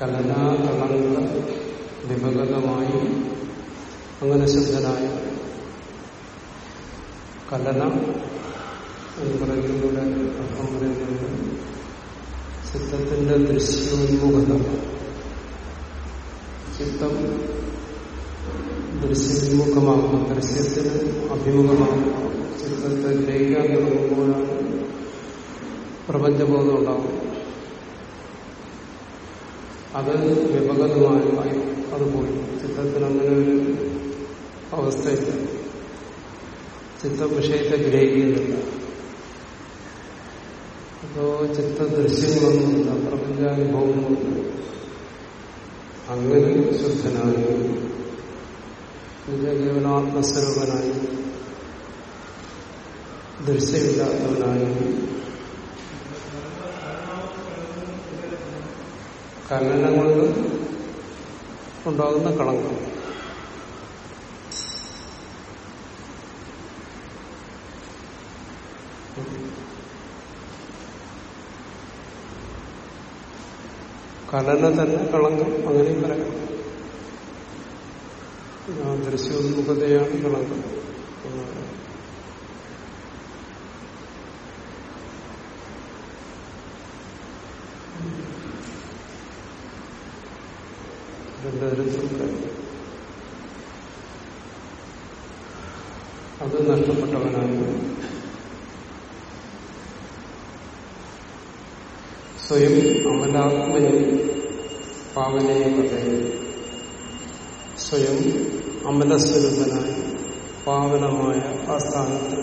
കലനാകളങ്ക വിഭഗതമായി അങ്ങനെ ശുദ്ധനായ കലന എന്ന് പറയുന്നതിലൂടെ അർത്ഥം പറയുന്നത് ചിത്തത്തിന്റെ ദൃശ്യോന്മുഖത. ചിത്തം ദൃശ്യവിമുഖമാകും ദൃശ്യത്തിന് അഭിമുഖമാകുന്നു. ചിത്രത്തെ ഗ്രഹിക്കാൻ തുടങ്ങുമ്പോഴാണ് പ്രപഞ്ചബോധം ഉണ്ടാകും അത് വിപകതമായി അത് പോയി. അങ്ങനെ ഒരു അവസ്ഥയില്ല. ചിത്ത വിഷയത്തെ ഗ്രഹിക്കുന്നില്ല. അപ്പോ ചിത്തദൃശ്യങ്ങളൊന്നുമില്ല പ്രപഞ്ചാനുഭവങ്ങളുണ്ട് അങ്ങനെ ശുദ്ധനായി കേവല ആത്മസ്വരൂപനായി ദൃശ്യമില്ലാത്തവനായി. കലന കൊണ്ട് ഉണ്ടാകുന്ന കളങ്കം കലന തന്നെ കളങ്കം അങ്ങനെയും പറയാം. ദൃശ്യോന്മുഖതയാണ് കളങ്കം രണ്ടുതരത്തിലുണ്ട് അത് നഷ്ടപ്പെട്ടവനാണ് സ്വയം അമലാത്മനെ പാവനയെ പറയുന്നു സ്വയം അമലസ്വരൂപനായി പാവനമായ ആ സ്ഥാനത്ത്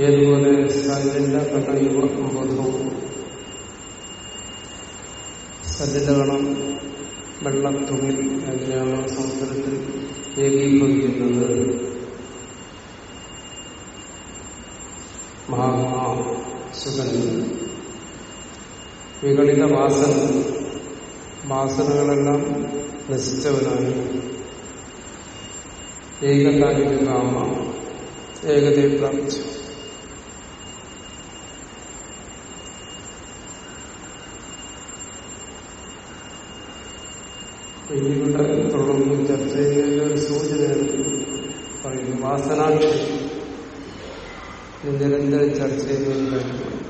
ഏതുപോലെ സല്ലിന്റെ കണ്ണയുവ അമ്പതവും സല്ലിന്റെ കണം വെള്ളത്തുള്ളിൽ എങ്ങനെയാണ് സമുദ്രത്തിൽ ഏകീകരിക്കുന്നത് മഹാത്മാ സുഖൻ വികളിത വാസന വാസനകളെല്ലാം നശിച്ചവനായി ഏകതാ ഏകതയെ പ്രാപിച്ചു. ഇവിടെ തുടർന്ന് ചർച്ച ചെയ്യുന്ന ഒരു സൂചനയാണ് പറയുന്നു വാസനാക്ഷി നിരന്തരം ചർച്ച ചെയ്യുന്ന കാര്യമാണ്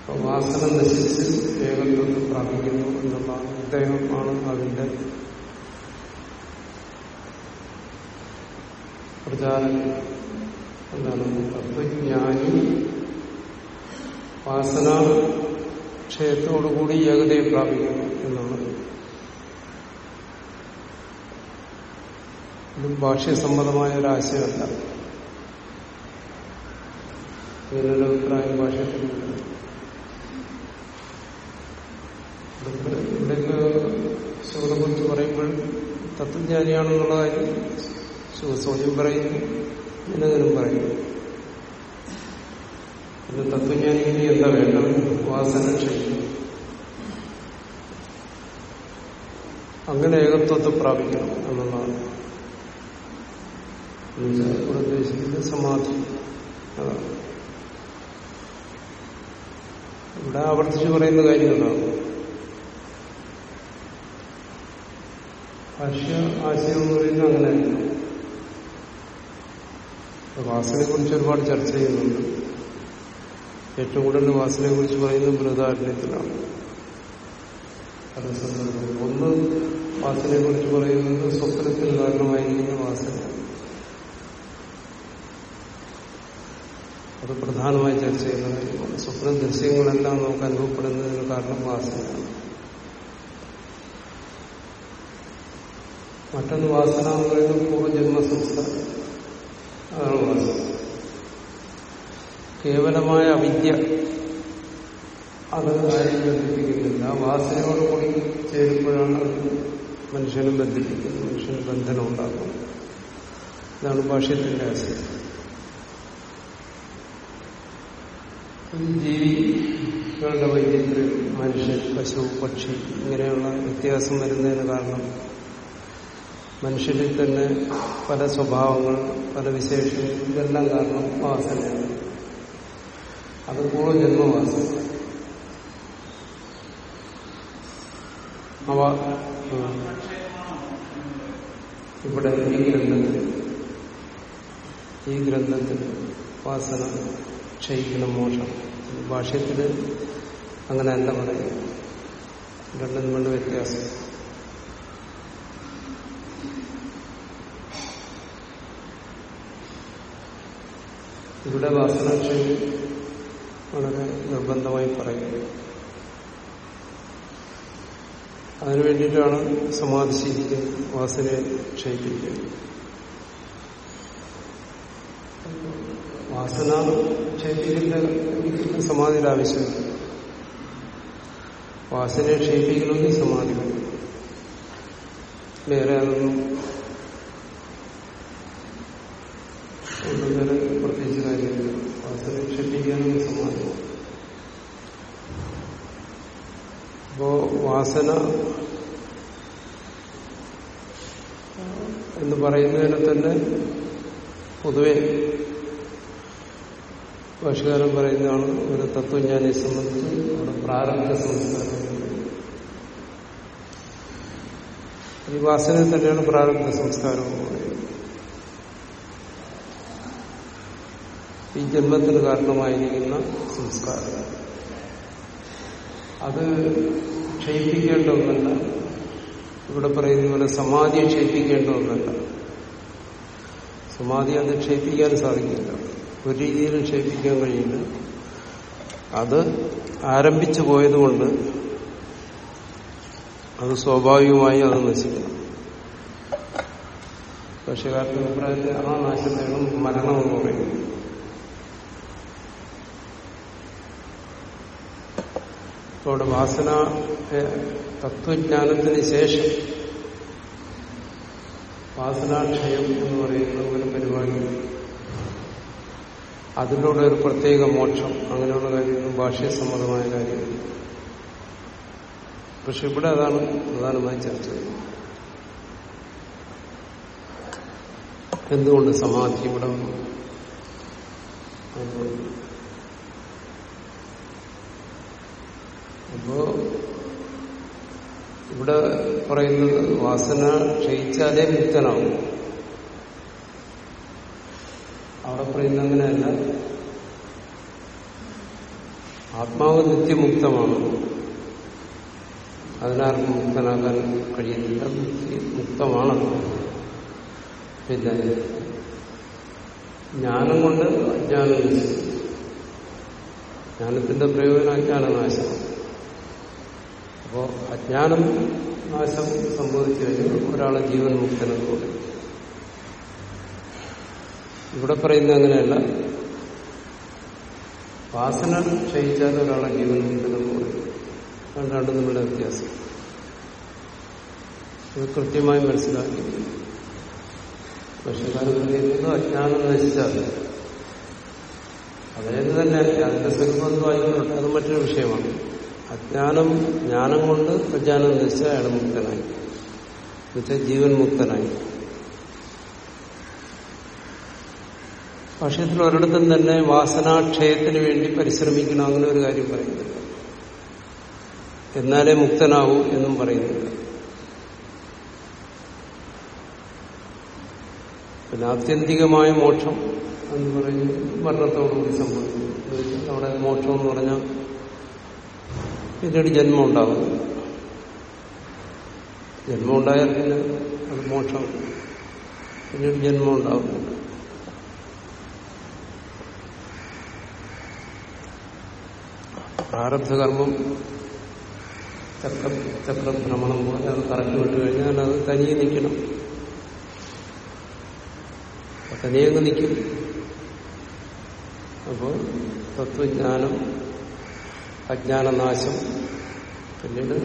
അപ്പൊ വാസന നശിച്ച് ഏകത്വം പ്രാപിക്കുന്നു എന്നുള്ള അദ്ദേഹമാണ് അതിന്റെ പ്രചാരം എന്താണ് തത്വജ്ഞാനി വാസന ക്ഷയത്തോടുകൂടി ഏകതയെ പ്രാപിക്കുന്നു എന്നുള്ളത്. ഇത് ഭാഷ്യസംബന്ധമായ ഒരാശയമല്ല ഇതിനൊരു അഭിപ്രായം ഭാഷ്യത്തിലുണ്ട്. ഇവിടേക്ക് ശിവനെക്കുറിച്ച് പറയുമ്പോൾ തത്വജ്ഞാനിയാണെന്നുള്ള കാര്യം പറയുന്നു ഇന്നെങ്കിലും പറയുന്നു. ഇത് തത്വജ്ഞാനിക്ക് എന്താ വേണ്ടത്? വാസന ക്ഷയിക്കും അങ്ങനെ ഏകത്വത്തെ പ്രാപിക്കണം എന്നുള്ളതാണ്. ഉദ്ദേശിക്കുന്നത് സമാധി. ഇവിടെ ആവർത്തിച്ച് പറയുന്ന കാര്യങ്ങളാണ് ഭാഷ്യ ആശയം എന്ന് പറയുന്നത് അങ്ങനെയല്ല. വാസനയെ കുറിച്ച് ഒരുപാട് ചർച്ച ചെയ്യുന്നുണ്ട്. ഏറ്റവും കൂടുതൽ വാസനയെ കുറിച്ച് പറയുന്നത് ബൃഹദാരണ്യത്തിലാണ്. ഒന്ന് വാസനയെ കുറിച്ച് പറയുന്നത് സ്വപ്നത്തിൽ കാരണമായിരിക്കുന്ന വാസന. അത് പ്രധാനമായി ചർച്ച ചെയ്യുന്ന കാര്യമാണ്. സ്വപ്ന ദൃശ്യങ്ങളെല്ലാം നമുക്ക് അനുഭവപ്പെടുന്നതിന് കാരണം വാസനയാണ് മറ്റൊന്ന് വാസന എന്ന് പറയുന്നത് പൂർവജന്മ സംസ്കാരം അതാണ് വാസന. കേവലമായ അവിദ്യ. അത് ആരെയും ബന്ധിപ്പിക്കുന്നില്ല. വാസനയോട് കൂടി ചേരുമ്പോഴാണ് മനുഷ്യനെ ബന്ധിപ്പിക്കുന്നത്. മനുഷ്യന് ബന്ധനം ഉണ്ടാക്കുന്നത് ഇതാണ് ഭാഷ്യത്തിന്റെ ആശയം. ജീവികളുടെ വൈദ്യത്തിൽ മനുഷ്യൻ പശു പക്ഷി ഇങ്ങനെയുള്ള വ്യത്യാസം വരുന്നതിന് കാരണം മനുഷ്യരിൽ തന്നെ പല സ്വഭാവങ്ങൾ പല വിശേഷങ്ങൾ ഇതെല്ലാം കാരണം വാസനയാണ്. അത് പൂർവജന്മവാസന അവ ഇവിടെ ഈ ഗ്രന്ഥത്തിൽ ഈ ഗ്രന്ഥത്തിൽ വാസന ക്ഷയിക്കണം മോഷം ഭാഷ്യത്തിൽ അങ്ങനെ അല്ല പറയുക രണ്ടും തമ്മിലുള്ള വ്യത്യാസം. ഇവിടെ വാസനാക്ഷയം വളരെ നിർബന്ധമായി പറയുന്നത്. അതിനു വേണ്ടിയിട്ടാണ് സമാധി ശീലിക്കുന്നത് വാസനയെ ക്ഷയിപ്പിക്കുന്നത്. വാസന ക്ഷയിപ്പിക്കുന്ന സമാധിയുടെ ആവശ്യമില്ല. വാസനയെ ക്ഷയിപ്പിക്കണമെങ്കിൽ സമാധി വേറെ അതൊന്നും ഒന്നും പ്രത്യേകിച്ച് കാര്യമില്ല. വാസനയെ ക്ഷയിപ്പിക്കാനും സമാധി അപ്പോ വാസന എന്ന് പറയുന്നതിനെ തന്നെ പൊതുവെ ഭാഷകാരൻ പറയുന്നതാണ് ഒരു തത്വജ്ഞാനിയെ സംബന്ധിച്ച് അവിടെ പ്രാരംഭ സംസ്കാരം. ഈ വാസനെ തന്നെയാണ് പ്രാരംഭ സംസ്കാരം എന്ന് പറയുന്നത് ഈ ജന്മത്തിന് കാരണമായിരിക്കുന്ന സംസ്കാരം. അത് ക്ഷയിപ്പിക്കേണ്ട ഒന്നല്ല. ഇവിടെ പറയുന്ന പോലെ സമാധി ക്ഷയിപ്പിക്കേണ്ട ഒന്നല്ല. സമാധി അത് ക്ഷയിപ്പിക്കാൻ സാധിക്കില്ല. ഒരു രീതിയിലും ക്ഷയിപ്പിക്കാൻ കഴിയില്ല. അത് ആരംഭിച്ചു പോയതുകൊണ്ട് അത് സ്വാഭാവികമായി അത് നശിക്കണം. പക്ഷേകാരുടെ അഭിപ്രായത്തിൽ ആ നാശത്തെയാണ് മരണം എന്ന് അവിടെ വാസന തത്വജ്ഞാനത്തിന് ശേഷം വാസനാക്ഷയം എന്ന് പറയുന്ന ഒരു പരിപാടി. അതിലൂടെ ഒരു പ്രത്യേക മോക്ഷം അങ്ങനെയുള്ള കാര്യങ്ങളും ഭാഷ്യസമ്മതമായ കാര്യങ്ങൾ പക്ഷെ ഇവിടെ അതാണ് പ്രധാനമായി ചർച്ച ചെയ്യുന്നത്. എന്തുകൊണ്ട് സമാധി ഇവിടെ അപ്പോ ഇവിടെ പറയുന്നത് വാസന ക്ഷയിച്ചാലേ മുക്തനാവും അവിടെ പറയുന്ന അങ്ങനെയല്ല. ആത്മാവ് നിത്യമുക്തമാണ്. അതിനാർക്കും മുക്തനാക്കാൻ കഴിയുന്നില്ല മുക്തമാണ് പിന്നെ ജ്ഞാനം കൊണ്ട് അജ്ഞാനം. ജ്ഞാനത്തിന്റെ പ്രയോജനം അജ്ഞാനനാശം. അപ്പോ അജ്ഞാനം നാശം സംഭവിച്ചു കഴിഞ്ഞാൽ ഒരാളെ ജീവൻ മുക്തനെന്ന് പറയും ഇവിടെ പറയുന്നത് അങ്ങനെയല്ല. വാസന ക്ഷയിച്ചാൽ ഒരാളെ ജീവൻ മുക്തനെന്ന് പറയും രണ്ടും തമ്മിലുള്ള വ്യത്യാസം. ഇത് കൃത്യമായി മനസ്സിലാക്കി പക്ഷേക്കാരുന്നത് അജ്ഞാനം നശിച്ചാൽ അതായത് തന്നെ അതിന്റെ സ്വരൂപം അത് മറ്റൊരു വിഷയമാണ്. അജ്ഞാനം ജ്ഞാനം കൊണ്ട് അജ്ഞാനം നശിച്ച അയാൾ മുക്തനായി. എന്നുവെച്ചാൽ ജീവൻ മുക്തനായി. പക്ഷേത്തിൽ ഒരിടത്തും തന്നെ വാസനാക്ഷയത്തിന് വേണ്ടി പരിശ്രമിക്കണം അങ്ങനെ ഒരു കാര്യം പറയുന്നില്ല. എന്നാലേ മുക്തനാവൂ എന്നും പറയുന്നില്ല. പിന്നെ ആത്യന്തികമായ മോക്ഷം എന്ന് പറയുന്നത് മരണത്തോടുകൂടി സംഭവിക്കുന്നു. അവിടെ മോക്ഷം എന്ന് പറഞ്ഞാൽ പിന്നീട് ജന്മം ഉണ്ടാകുന്നു ജന്മം ഉണ്ടായാൽ പിന്നെ അത് മോക്ഷം പിന്നീട് ജന്മം ഉണ്ടാകുന്നുണ്ട് പ്രാരബ്ധകർമ്മം ചക്ര ചക്രഭ്രമണം പോലെ അത് കറക്കി വിട്ട് കഴിഞ്ഞാൽ അത് തനിയെ നിൽക്കണം. തനിയെ നിൽക്കും. അപ്പോൾ തത്വജ്ഞാനം അജ്ഞാനനാശം. പിന്നീട്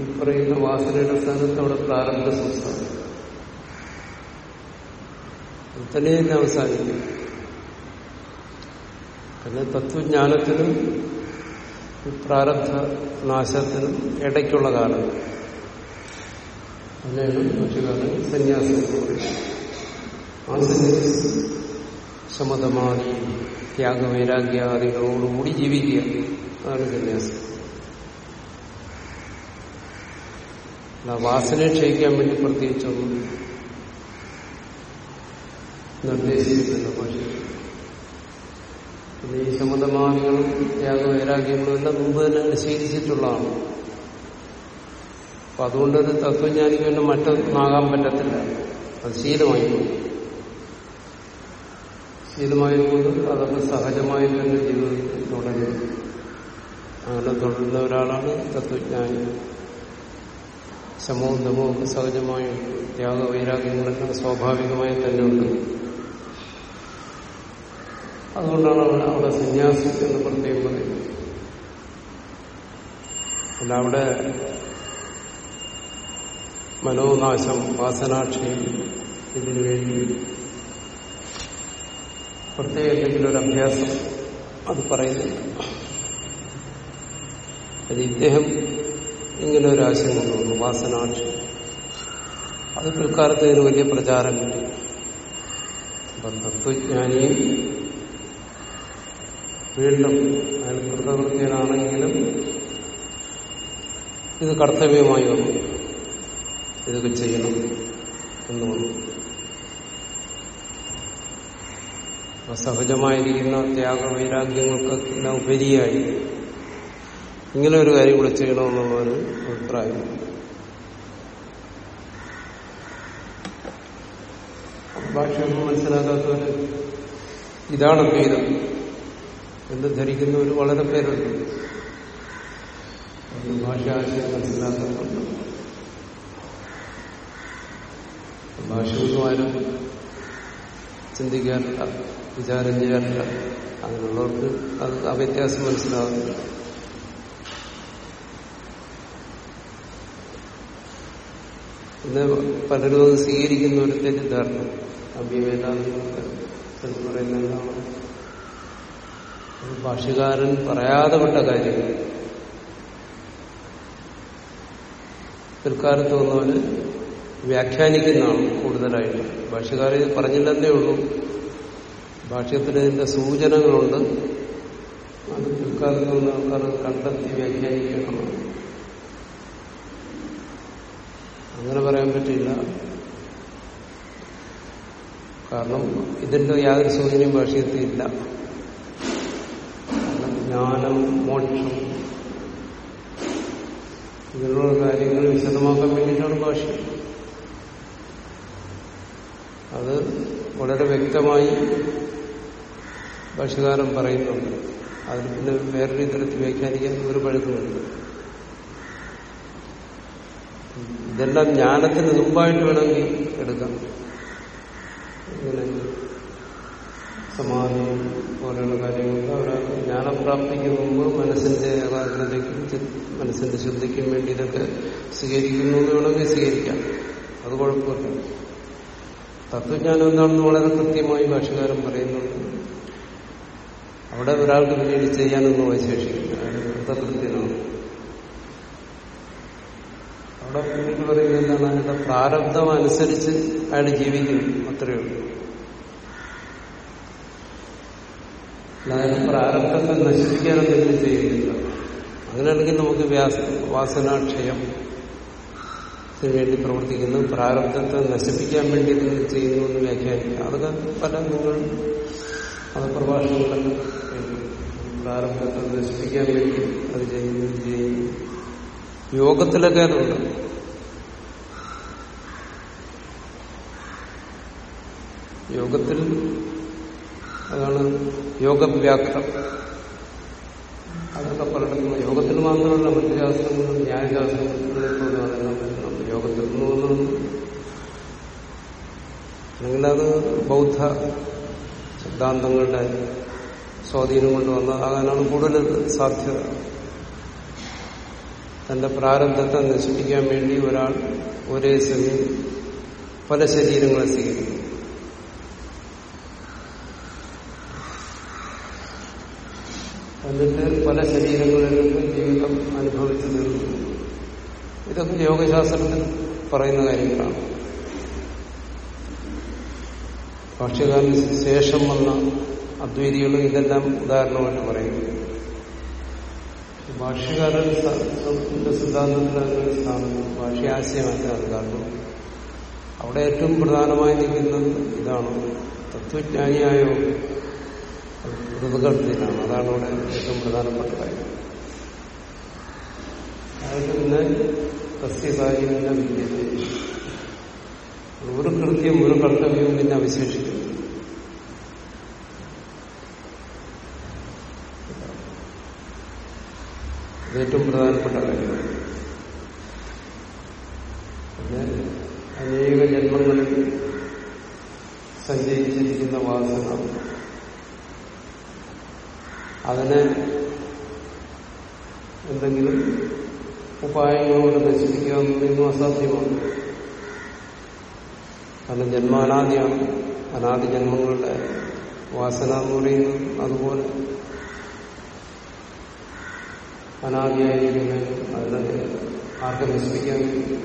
ഈ പറയുന്ന വാസനയുടെ സ്ഥാനത്ത് അവിടെ പ്രാരംഭ സംസ്ഥാനം തന്നെ തന്നെ അവസാനിക്കും. പിന്നെ തത്വജ്ഞാനത്തിനും പ്രാരബ്ധ നാശത്തിനും ഇടയ്ക്കുള്ള കാലം അതിനാണ് പക്ഷികാലം സന്യാസം ആ സന്യാസം ശമതമാതി ത്യാഗവൈരാഗ്യാദികളോടുകൂടി ജീവിക്കുക. അതാണ് സന്യാസം വാസന വാസനയെ ക്ഷയിക്കാൻ വേണ്ടി പ്രത്യേകിച്ചൊന്നും നിർദ്ദേശിച്ചിട്ടില്ല പക്ഷേ ഈ ത്യാഗ ത്യാഗവൈരാഗ്യങ്ങളും എല്ലാം മുമ്പ് തന്നെ നിഷേധിച്ചിട്ടുള്ളതാണ്. അപ്പൊ അതുകൊണ്ടൊരു തത്വജ്ഞാനിക്ക് പിന്നെ മറ്റൊന്നാകാൻ പറ്റത്തില്ല. അത് ശീലമായി ശീലമായതുകൊണ്ട് അതൊക്കെ സഹജമായി തന്നെ ജീവിതത്തിൽ തുടരും അങ്ങനെ തുടരുന്ന ഒരാളാണ് തത്വജ്ഞാനി. ശമവും ദമവും ഒക്കെ ത്യാഗ ത്യാഗവൈരാഗ്യങ്ങളെല്ലാം സ്വാഭാവികമായി തന്നെ ഉണ്ട്. അതുകൊണ്ടാണ് അവിടെ അവിടെ സന്യാസി എന്ന് പ്രത്യേകം പറയുന്നത്. അല്ല അവിടെ മനോനാശം വാസനാക്ഷയം ഇതിനു വേണ്ടി പ്രത്യേക എന്തെങ്കിലും ഒരു അഭ്യാസം അത് പറയുന്നില്ല. അത് ഇദ്ദേഹം ഇങ്ങനെ ഒരു ആശയം കൊണ്ടുവന്നു വാസനാക്ഷി അത് പിൽക്കാലത്ത് ഇതിന് വലിയ പ്രചാരം കിട്ടി. അപ്പം തത്വജ്ഞാനിയും വീണ്ടും അയാൾ കൃതകൃത്യനാണെങ്കിലും ഇത് കർത്തവ്യമായി വന്നു. ഇതൊക്കെ ചെയ്യണം എന്ന് വന്നു. സഹജമായിരിക്കുന്ന ത്യാഗവൈരാഗ്യങ്ങൾക്കെല്ലാം ഉപരിയായി. ഇങ്ങനെ ഒരു കാര്യം കൂടെ ചെയ്യണമെന്നുള്ള ഒരു അഭിപ്രായം. ഭാഷയൊന്നും മനസ്സിലാക്കാത്തവര് ഇതാണ് ഭേദം എന്ന് ധരിക്കുന്നവർ വളരെ പേരുണ്ട്. ഭാഷാശയം മനസ്സിലാക്കുന്നുണ്ട് ഭാഷയൊന്നും ആരും ചിന്തിക്കാറില്ല വിചാരം ചെയ്യാറില്ല. അങ്ങനെയുള്ളവർക്ക് അത് ആ വ്യത്യാസം മനസ്സിലാകുന്നില്ല ഇന്ന് പലരും അത് സ്വീകരിക്കുന്ന ഒരു തെറ്റിദ്ധാരണ ചിലർ പറയുന്ന ഭാഷകാരൻ പറയാതെ വിട്ട കാര്യങ്ങൾ. പിൽക്കാലത്ത് വന്നവര് വ്യാഖ്യാനിക്കുന്നതാണ് കൂടുതലായിട്ട്. ഭാഷകാരൻ പറഞ്ഞില്ലെന്നേ ഉള്ളൂ. ഭാഷ്യത്തിന് ഇതിന്റെ സൂചനകളുണ്ട്. അത് പിൽക്കാലത്ത് വന്ന ആൾക്കാർ കണ്ടെത്തി വ്യാഖ്യാനിക്കണം അങ്ങനെ പറയാൻ പറ്റില്ല കാരണം ഇതിന്റെ യാതൊരു സൂചനയും ഭാഷയത്തില്ല ജ്ഞാനം മോക്ഷം ഇതിനുള്ള കാര്യങ്ങൾ വിശദമാക്കാൻ വേണ്ടിയിട്ടാണ് ഭാഷ. അത് വളരെ വ്യക്തമായി ഭാഷകാരൻ പറയുന്നുണ്ട്. അതിന് പിന്നെ വേറൊരു തരത്തിൽ വ്യാഖ്യാനിക്കാൻ ഒരു പഴുക്കുമില്ല ഇതെല്ലാം ജ്ഞാനത്തിന് മുമ്പായിട്ട് വേണമെങ്കിൽ എടുക്കാം ഇങ്ങനെ സമാധി പോലെയുള്ള കാര്യങ്ങൾക്ക് ഒരാൾക്ക് ജ്ഞാനപ്രാപ്തിക്ക് മുമ്പ് മനസ്സിന്റെ ഏകാഗ്രതയ്ക്കും മനസ്സിന്റെ ശുദ്ധിക്കും വേണ്ടി ഇതൊക്കെ സ്വീകരിക്കുന്നു വേണമെങ്കിൽ സ്വീകരിക്കാം. അത് കുഴപ്പമില്ല. തത്വജ്ഞാനം എന്താണെന്ന് വളരെ കൃത്യമായി ഭാഷകാരം പറയുന്നുണ്ട്. അവിടെ ഒരാൾക്ക് പിന്നീട് ചെയ്യാനൊന്നും അവശേഷിക്കില്ല. കൃതകൃത്യനാണ് അവിടെ പിന്നീട് പറയുന്നത് എന്താണ്? അതിന്റെ പ്രാരബ്ധം അനുസരിച്ച് അയാൾ ജീവിക്കും. അത്രയേ ഉള്ളൂ. അതായത് പ്രാരബ്ധത്തെ നശിപ്പിക്കാൻ എന്തെങ്കിലും ചെയ്യുന്നില്ല. അങ്ങനെയാണെങ്കിൽ നമുക്ക് വ്യാസ വാസനാക്ഷയം വേണ്ടി പ്രവർത്തിക്കുന്നു. പ്രാരബ്ധത്തെ നശിപ്പിക്കാൻ വേണ്ടി എന്തെങ്കിലും ചെയ്യുന്നു എന്ന് വ്യാഖ്യാനിക്കുക അതൊക്കെ പല നിങ്ങൾ അത് പ്രഭാഷണങ്ങളൊക്കെ പ്രാരബ്ധത്തെ നശിപ്പിക്കാൻ വേണ്ടി അത് ചെയ്യുന്നു ചെയ്യുന്നു. യോഗത്തിലൊക്കെ അതുണ്ട്. യോഗത്തിൽ അതാണ് യോഗവ്യാഖ്യം അതൊക്കെ പലയിടത്തും മാത്രമല്ല മറ്റു ശാസ്ത്രങ്ങളും ന്യായശാസ്ത്രങ്ങളെ യോഗത്തിൽ നിന്ന് വന്നു അല്ലെങ്കിൽ അത് ബൗദ്ധ സിദ്ധാന്തങ്ങളുടെ സ്വാധീനം കൊണ്ട് വന്നതാകാനാണ് കൂടുതൽ സാധ്യത. തന്റെ പ്രാരംഭത്തെ നശിപ്പിക്കാൻ വേണ്ടി ഒരാൾ ഒരേ സമയം പല ശരീരങ്ങളെ സ്വീകരിക്കും. എന്നിട്ട് പല ശരീരങ്ങളിൽ നിന്നും ജീവിതം അനുഭവിച്ചു തീർന്നു. ഇതൊക്കെ യോഗശാസ്ത്രത്തിൽ പറയുന്ന കാര്യങ്ങളാണ്. ഭാഷ്യകാരന് ശേഷം വന്ന അദ്വൈതികളും ഇതെല്ലാം ഉദാഹരണമായിട്ട് പറയുന്നു. ഭാഷ്യകാരൻ സിദ്ധാന്തത്തിൽ അതിനൊരു സ്ഥാനം ഭാഷ്യാശയമല്ല അത് കാരണം അവിടെ ഏറ്റവും പ്രധാനമായി നിൽക്കുന്നത് ഇതാണ്. തത്വജ്ഞാനിയായോ ഋതുകടത്തിലാണ് അതാണ് അവിടെ ഏറ്റവും പ്രധാനപ്പെട്ട കാര്യം. അതായത് പിന്നെ സസ്യകാര്യം വിദ്യത്തെ ഒരു കൃത്യം ഒരു കർത്തവ്യവും പിന്നെ അവശേഷിക്കുന്നു. ഏറ്റവും പ്രധാനപ്പെട്ട കാര്യമാണ് അനേക ജന്മങ്ങളിൽ സഞ്ചരിച്ചിരിക്കുന്ന വാസന. അതിനെ എന്തെങ്കിലും ഉപായങ്ങളോട് നശിപ്പിക്കുക എന്നൊന്നും അസാധ്യമാണ്. കാരണം ജന്മാനാദിയാണ്. അനാദി ജന്മങ്ങളുടെ വാസന എന്ന് പറയുന്നത് അതുപോലെ. അനാദിയായിരിക്കുന്ന അതിനെ ആർക്കും കഴിയും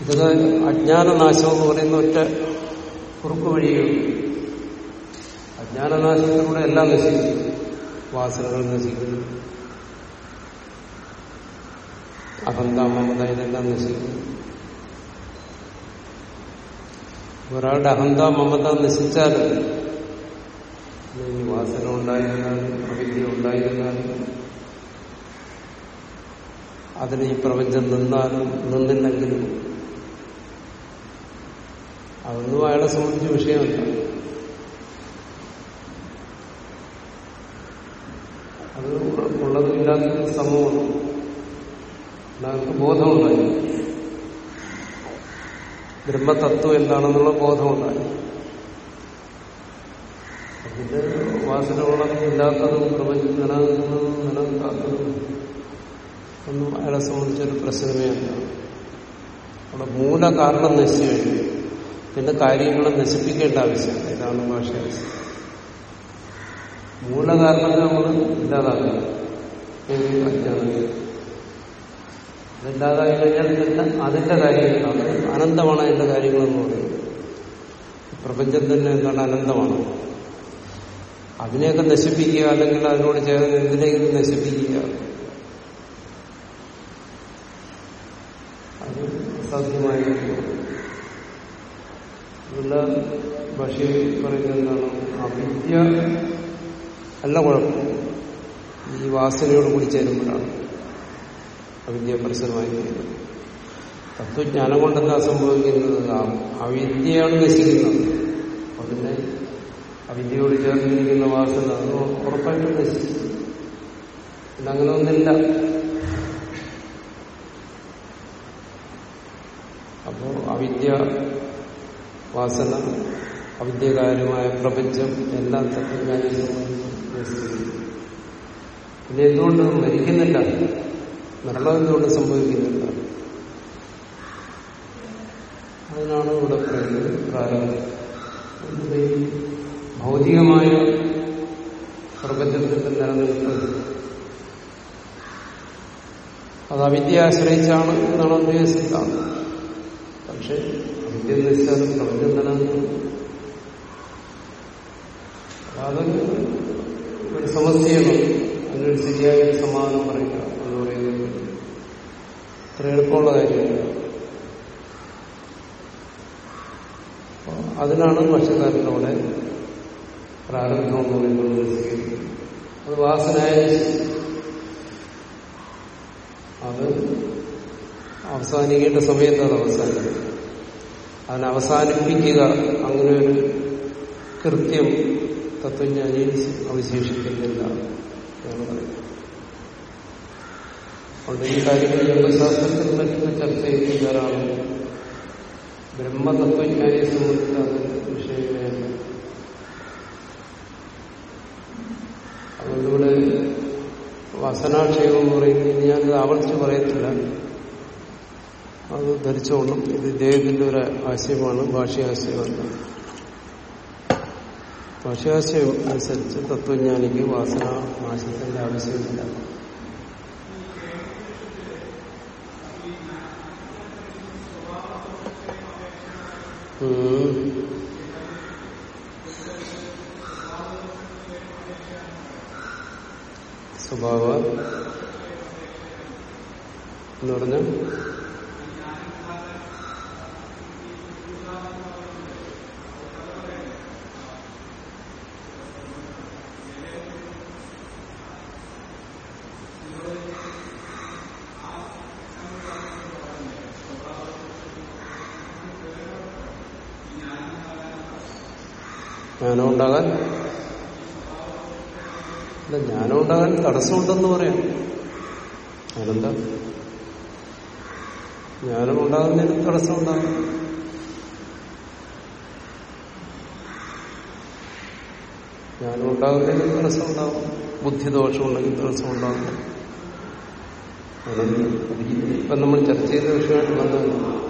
ഇതൊക്കെ അജ്ഞാനനാശം എന്ന് പറയുന്ന ഒറ്റ കുറുക്കു വഴിയുള്ളൂ അജ്ഞാനനാശത്തിലൂടെ എല്ലാം നശിക്കും വാസനകൾ നശിക്കും അഹന്ത മമത ഇതെല്ലാം നശിക്കും ഒരാളുടെ അഹന്ത മമത നശിച്ചാൽ വാസന ഉണ്ടായിരുന്നാലും അവിദ്യ ഉണ്ടായിരുന്നാലും അതിന് ഈ പ്രപഞ്ചം നിന്നാലും നിന്നില്ലെങ്കിലും അതൊന്നും അയാളെ സംബന്ധിച്ച വിഷയമല്ല. അത് ഉള്ളതും ഇല്ലാത്തതും സമൂഹമാണ് അയാൾക്ക് ബോധമുണ്ടായി. ബ്രഹ്മതത്വം എന്താണെന്നുള്ള ബോധമുണ്ടായി. അതിന്റെ വാസന ഉള്ളതും ഇല്ലാത്തതും പ്രപഞ്ചം നിലനിൽക്കുന്നതും നിലനിൽക്കാത്തതും ഒന്നും അയാളെ സംബന്ധിച്ചൊരു പ്രശ്നമേ അല്ല. അവിടെ മൂല കാരണം നശിച്ചു കഴിഞ്ഞു. പിന്നെ കാര്യങ്ങളെ നശിപ്പിക്കേണ്ട ആവശ്യമില്ല. ഇതാണ് ഭാഷ മൂല കാരണം നമ്മൾ ഇല്ലാതാക്കണം. അതില്ലാതായി കഴിഞ്ഞാൽ പിന്നെ അതിന്റെ കാര്യങ്ങളാണ്. അനന്തമാണ് അതിന്റെ കാര്യങ്ങളെന്ന് പറയുന്നത്. പ്രപഞ്ചം തന്നെ എന്താണ് അനന്തമാണ്. അതിനെയൊക്കെ നശിപ്പിക്കുക അല്ലെങ്കിൽ അതിനോട് ചേർന്ന് എന്തിനെങ്കിലും നശിപ്പിക്കുക. അത് സാധ്യമായ എല്ലാ ഭാഷയിൽ പറയുന്നത് അവിദ്യ അല്ല കുഴപ്പം. ഈ വാസനയോട് കൂടി ചേരുമ്പോഴാണ് അവിദ്യ പരിസരമായി തീരുന്നത് തത്വജ്ഞാനം കൊണ്ടെന്താ സംഭവിക്കുന്നത്? അവിദ്യയാണ് നശിക്കുന്നത്. അവിദ്യയോട് ചേർന്നിരിക്കുന്ന വാസന അത് ഉറപ്പായിട്ടും നശിച്ചു ഇതങ്ങനെ ഒന്നില്ല. അപ്പോ അവിദ്യ വാസന അവിദ്യകാര്യമായ പ്രപഞ്ചം എല്ലാം തത്വജ്ഞാനെ പിന്നെ എന്തുകൊണ്ട് മരിക്കുന്നില്ല? മരണം എന്തുകൊണ്ട് സംഭവിക്കുന്നില്ല? അതിനാണ് ഇവിടെ പ്രാരംഭം. ഭൗതികമായ പ്രപഞ്ചത്തിന്റെ നിലനിൽപ്പ് അത് അവിദ്യ ആശ്രയിച്ചാണ് എന്നാണ് സിദ്ധാന്തം. പക്ഷെ അവിദ്യ നശിച്ചാലും പ്രപഞ്ചം നിലനിൽക്കും. അതൊരു ഒരു സമസ്യയാണ്. അതിനൊരു ശരിയായ സമാധാനം പറയുക എന്ന് പറയുന്നത് അത്ര എളുപ്പമുള്ള കാര്യമില്ല. അതിനാണ് പക്ഷക്കാരനോടെ പ്രാരംഭം എന്ന് പറയുന്നത് അത് വാസനയായ അത് അവസാനിക്കേണ്ട സമയത്ത് അത് അവസാനിക്കും അതിനെ അവസാനിപ്പിക്കുക അങ്ങനെ ഒരു കൃത്യം തത്വജ്ഞാനി അവശേഷിക്കുന്നില്ല അതുകൊണ്ട് ഈ കാര്യങ്ങൾ യോഗശാസ്ത്രത്തിൽ പറ്റുന്ന ചർച്ച ചെയ്യുന്നവരാണ് ബ്രഹ്മതത്വജ്ഞാനിയെ സംബന്ധിച്ച് അത് വിഷയമേ വസനാക്ഷേപം എന്ന് പറയുന്നത് ഞാനിത് ആവർത്തിച്ച് പറയത്തില്ല. അത് ധരിച്ചോളും. ഇത് ഇദ്ദേഹത്തിന്റെ ഒരു ആശയമാണ് ഭാഷ്യാശയമല്ല ഭാഷ്യാശയം അനുസരിച്ച് തത്വജ്ഞാനിക്ക് വാസന നാശത്തിന്റെ ആവശ്യമില്ല. ഉം. സ്വഭാവ എന്ന് പറഞ്ഞ ജ്ഞാനം ഉണ്ടാകാൻ അല്ല ജ്ഞാനം ഉണ്ടാകാൻ തടസ്സമുണ്ടെന്ന് പറയാം. അതെന്താ? ജ്ഞാനം ഉണ്ടാകുന്നതിന് തടസ്സമുണ്ടാകും. ജ്ഞാനം ഉണ്ടാകുന്നതിന് തടസ്സമുണ്ടാകും. ബുദ്ധിദോഷമുണ്ടെങ്കിൽ തടസ്സമുണ്ടാകും. അതെന്ത്? ഇപ്പം നമ്മൾ ചർച്ച ചെയ്ത വിഷയമായിട്ട് ബന്ധമില്ല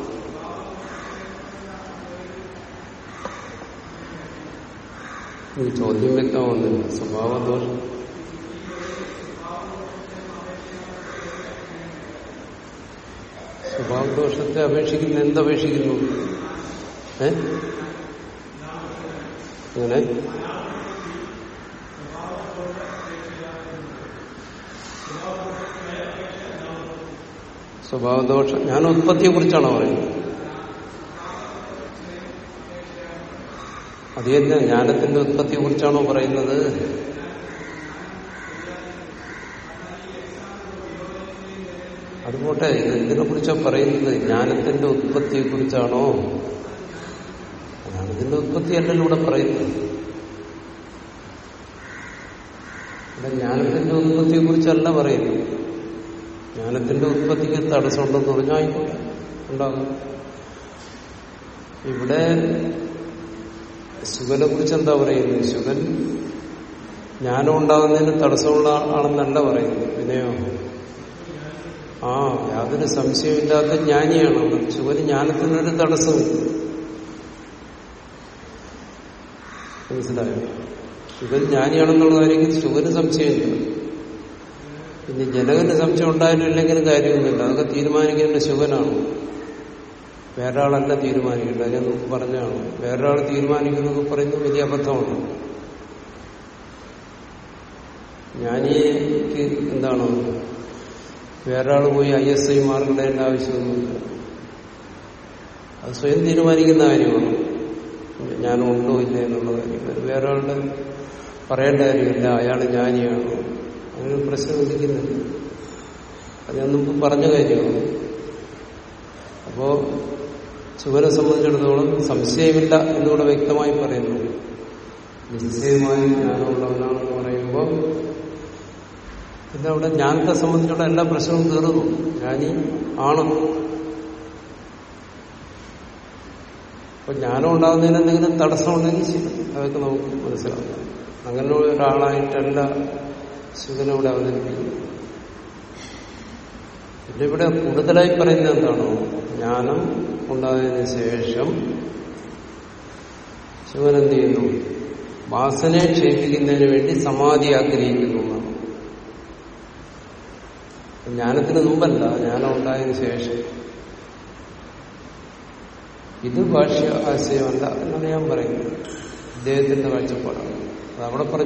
ഈ ചോദ്യം വ്യക്തമാവുന്നില്ല. സ്വഭാവദോഷം. സ്വഭാവദോഷത്തെ അപേക്ഷിക്കുന്ന എന്തപേക്ഷിക്കുന്നു? ഏ? അങ്ങനെ. സ്വഭാവദോഷം. ഞാൻ ഉത്പത്തിയെ കുറിച്ചാണോ പറയുന്നത്. അത് തന്നെ ജ്ഞാനത്തിന്റെ ഉത്പത്തിയെ കുറിച്ചാണോ പറയുന്നത്? അതുപോട്ടെ ഇത് എന്തിനെ കുറിച്ചാണ് പറയുന്നത്? ജ്ഞാനത്തിന്റെ ഉത്പത്തിയെ കുറിച്ചാണോ ജ്ഞാനത്തിന്റെ ഉത്പത്തി അല്ലല്ലോ ഇവിടെ പറയുന്നത്. ഇവിടെ ജ്ഞാനത്തിന്റെ ഉത്പത്തിയെ കുറിച്ചല്ല പറയുന്നത്. ജ്ഞാനത്തിന്റെ ഉത്പത്തിക്ക് തടസ്സമുണ്ടെന്ന് പറഞ്ഞാൽ ആയിക്കോട്ടെ ഉണ്ടാകും. ഇവിടെ ശുഗനെ കുറിച്ച് എന്താ പറയുന്നത്? ശുഗൻ ജ്ഞാനം ഉണ്ടാകുന്നതിന് തടസ്സമുള്ള ആളെന്നല്ല പറയുന്നത്. വിനയോ? ആ യാതൊരു സംശയമില്ലാത്ത ജ്ഞാനിയാണ് ശുഗന് ജ്ഞാനത്തിനൊരു തടസ്സമില്ല മനസ്സിലായോ? ശുഗൻ ജ്ഞാനിയാണെന്നുള്ള കാര്യം ശിവന് സംശയമില്ല. പിന്നെ ജനകന് സംശയം ഉണ്ടായാലും ഇല്ലെങ്കിലും കാര്യമൊന്നുമില്ല. അതൊക്കെ തീരുമാനിക്കേണ്ട ശിവനാണ് വേറെ ആളല്ല തീരുമാനിക്കേണ്ടത്. മുമ്പ് പറഞ്ഞാണ് വേറെ ആൾ തീരുമാനിക്കുന്നത് പറയുന്നത് വലിയ അബദ്ധമാണ്. ജ്ഞാനിക്ക് എന്താണ്? വേറെ ആൾ പോയി ഐ എസ് ഐ മാറേണ്ട ആവശ്യമൊന്നുമില്ല. അത് സ്വയം തീരുമാനിക്കുന്ന കാര്യമാണ്. ജ്ഞാനമുണ്ടോ ഇല്ല എന്നുള്ള കാര്യം. വേറെ ആളുടെ പറയേണ്ട കാര്യമില്ല. അയാൾ ജ്ഞാനിയാണ്. അങ്ങനെ പ്രശ്നം ഉദിക്കുന്നില്ല. അത് ഞാൻ മുമ്പ് പറഞ്ഞ കാര്യമാണ്. അപ്പോ ശിവനെ സംബന്ധിച്ചിടത്തോളം സംശയമില്ല എന്നിവിടെ വ്യക്തമായി പറയുന്നു. നിശ്ചയമായി ജ്ഞാനമുള്ളവനാണെന്ന് പറയുമ്പോൾ പിന്നെ അവിടെ ജ്ഞാനത്തെ സംബന്ധിച്ചുള്ള എല്ലാ പ്രശ്നവും തീർന്നു. ജ്ഞാനി ആണ്? അപ്പൊ ജ്ഞാനം ഉണ്ടാകുന്നതിന് എന്തെങ്കിലും തടസ്സമുണ്ടെങ്കിൽ ശരി. അതൊക്കെ നമുക്ക് മനസ്സിലാക്കാം. അങ്ങനെ ഒരാളായിട്ടല്ല ശിവനെ ഇവിടെ അവതരിപ്പിക്കുന്നത്. പിന്നെ ഇവിടെ കൂടുതലായി പറയുന്നത് എന്താണോ? ജ്ഞാനം ഉണ്ടായതിനു ശേഷം ശിവൻ എന്ത് ചെയ്യുന്നു? വാസനയെ ക്ഷയിപ്പിക്കുന്നതിന് വേണ്ടി സമാധി ആഗ്രഹിക്കുന്നു ജ്ഞാനത്തിന് മുമ്പല്ല ജ്ഞാനം ഉണ്ടായതിനു ശേഷം. ഇത് ഭാഷ്യ ആശയമല്ല എന്നാണ് ഞാൻ പറയുന്നത്. ഇദ്ദേഹത്തിന്റെ കാഴ്ചപ്പാടാണ്. അത് അവിടെ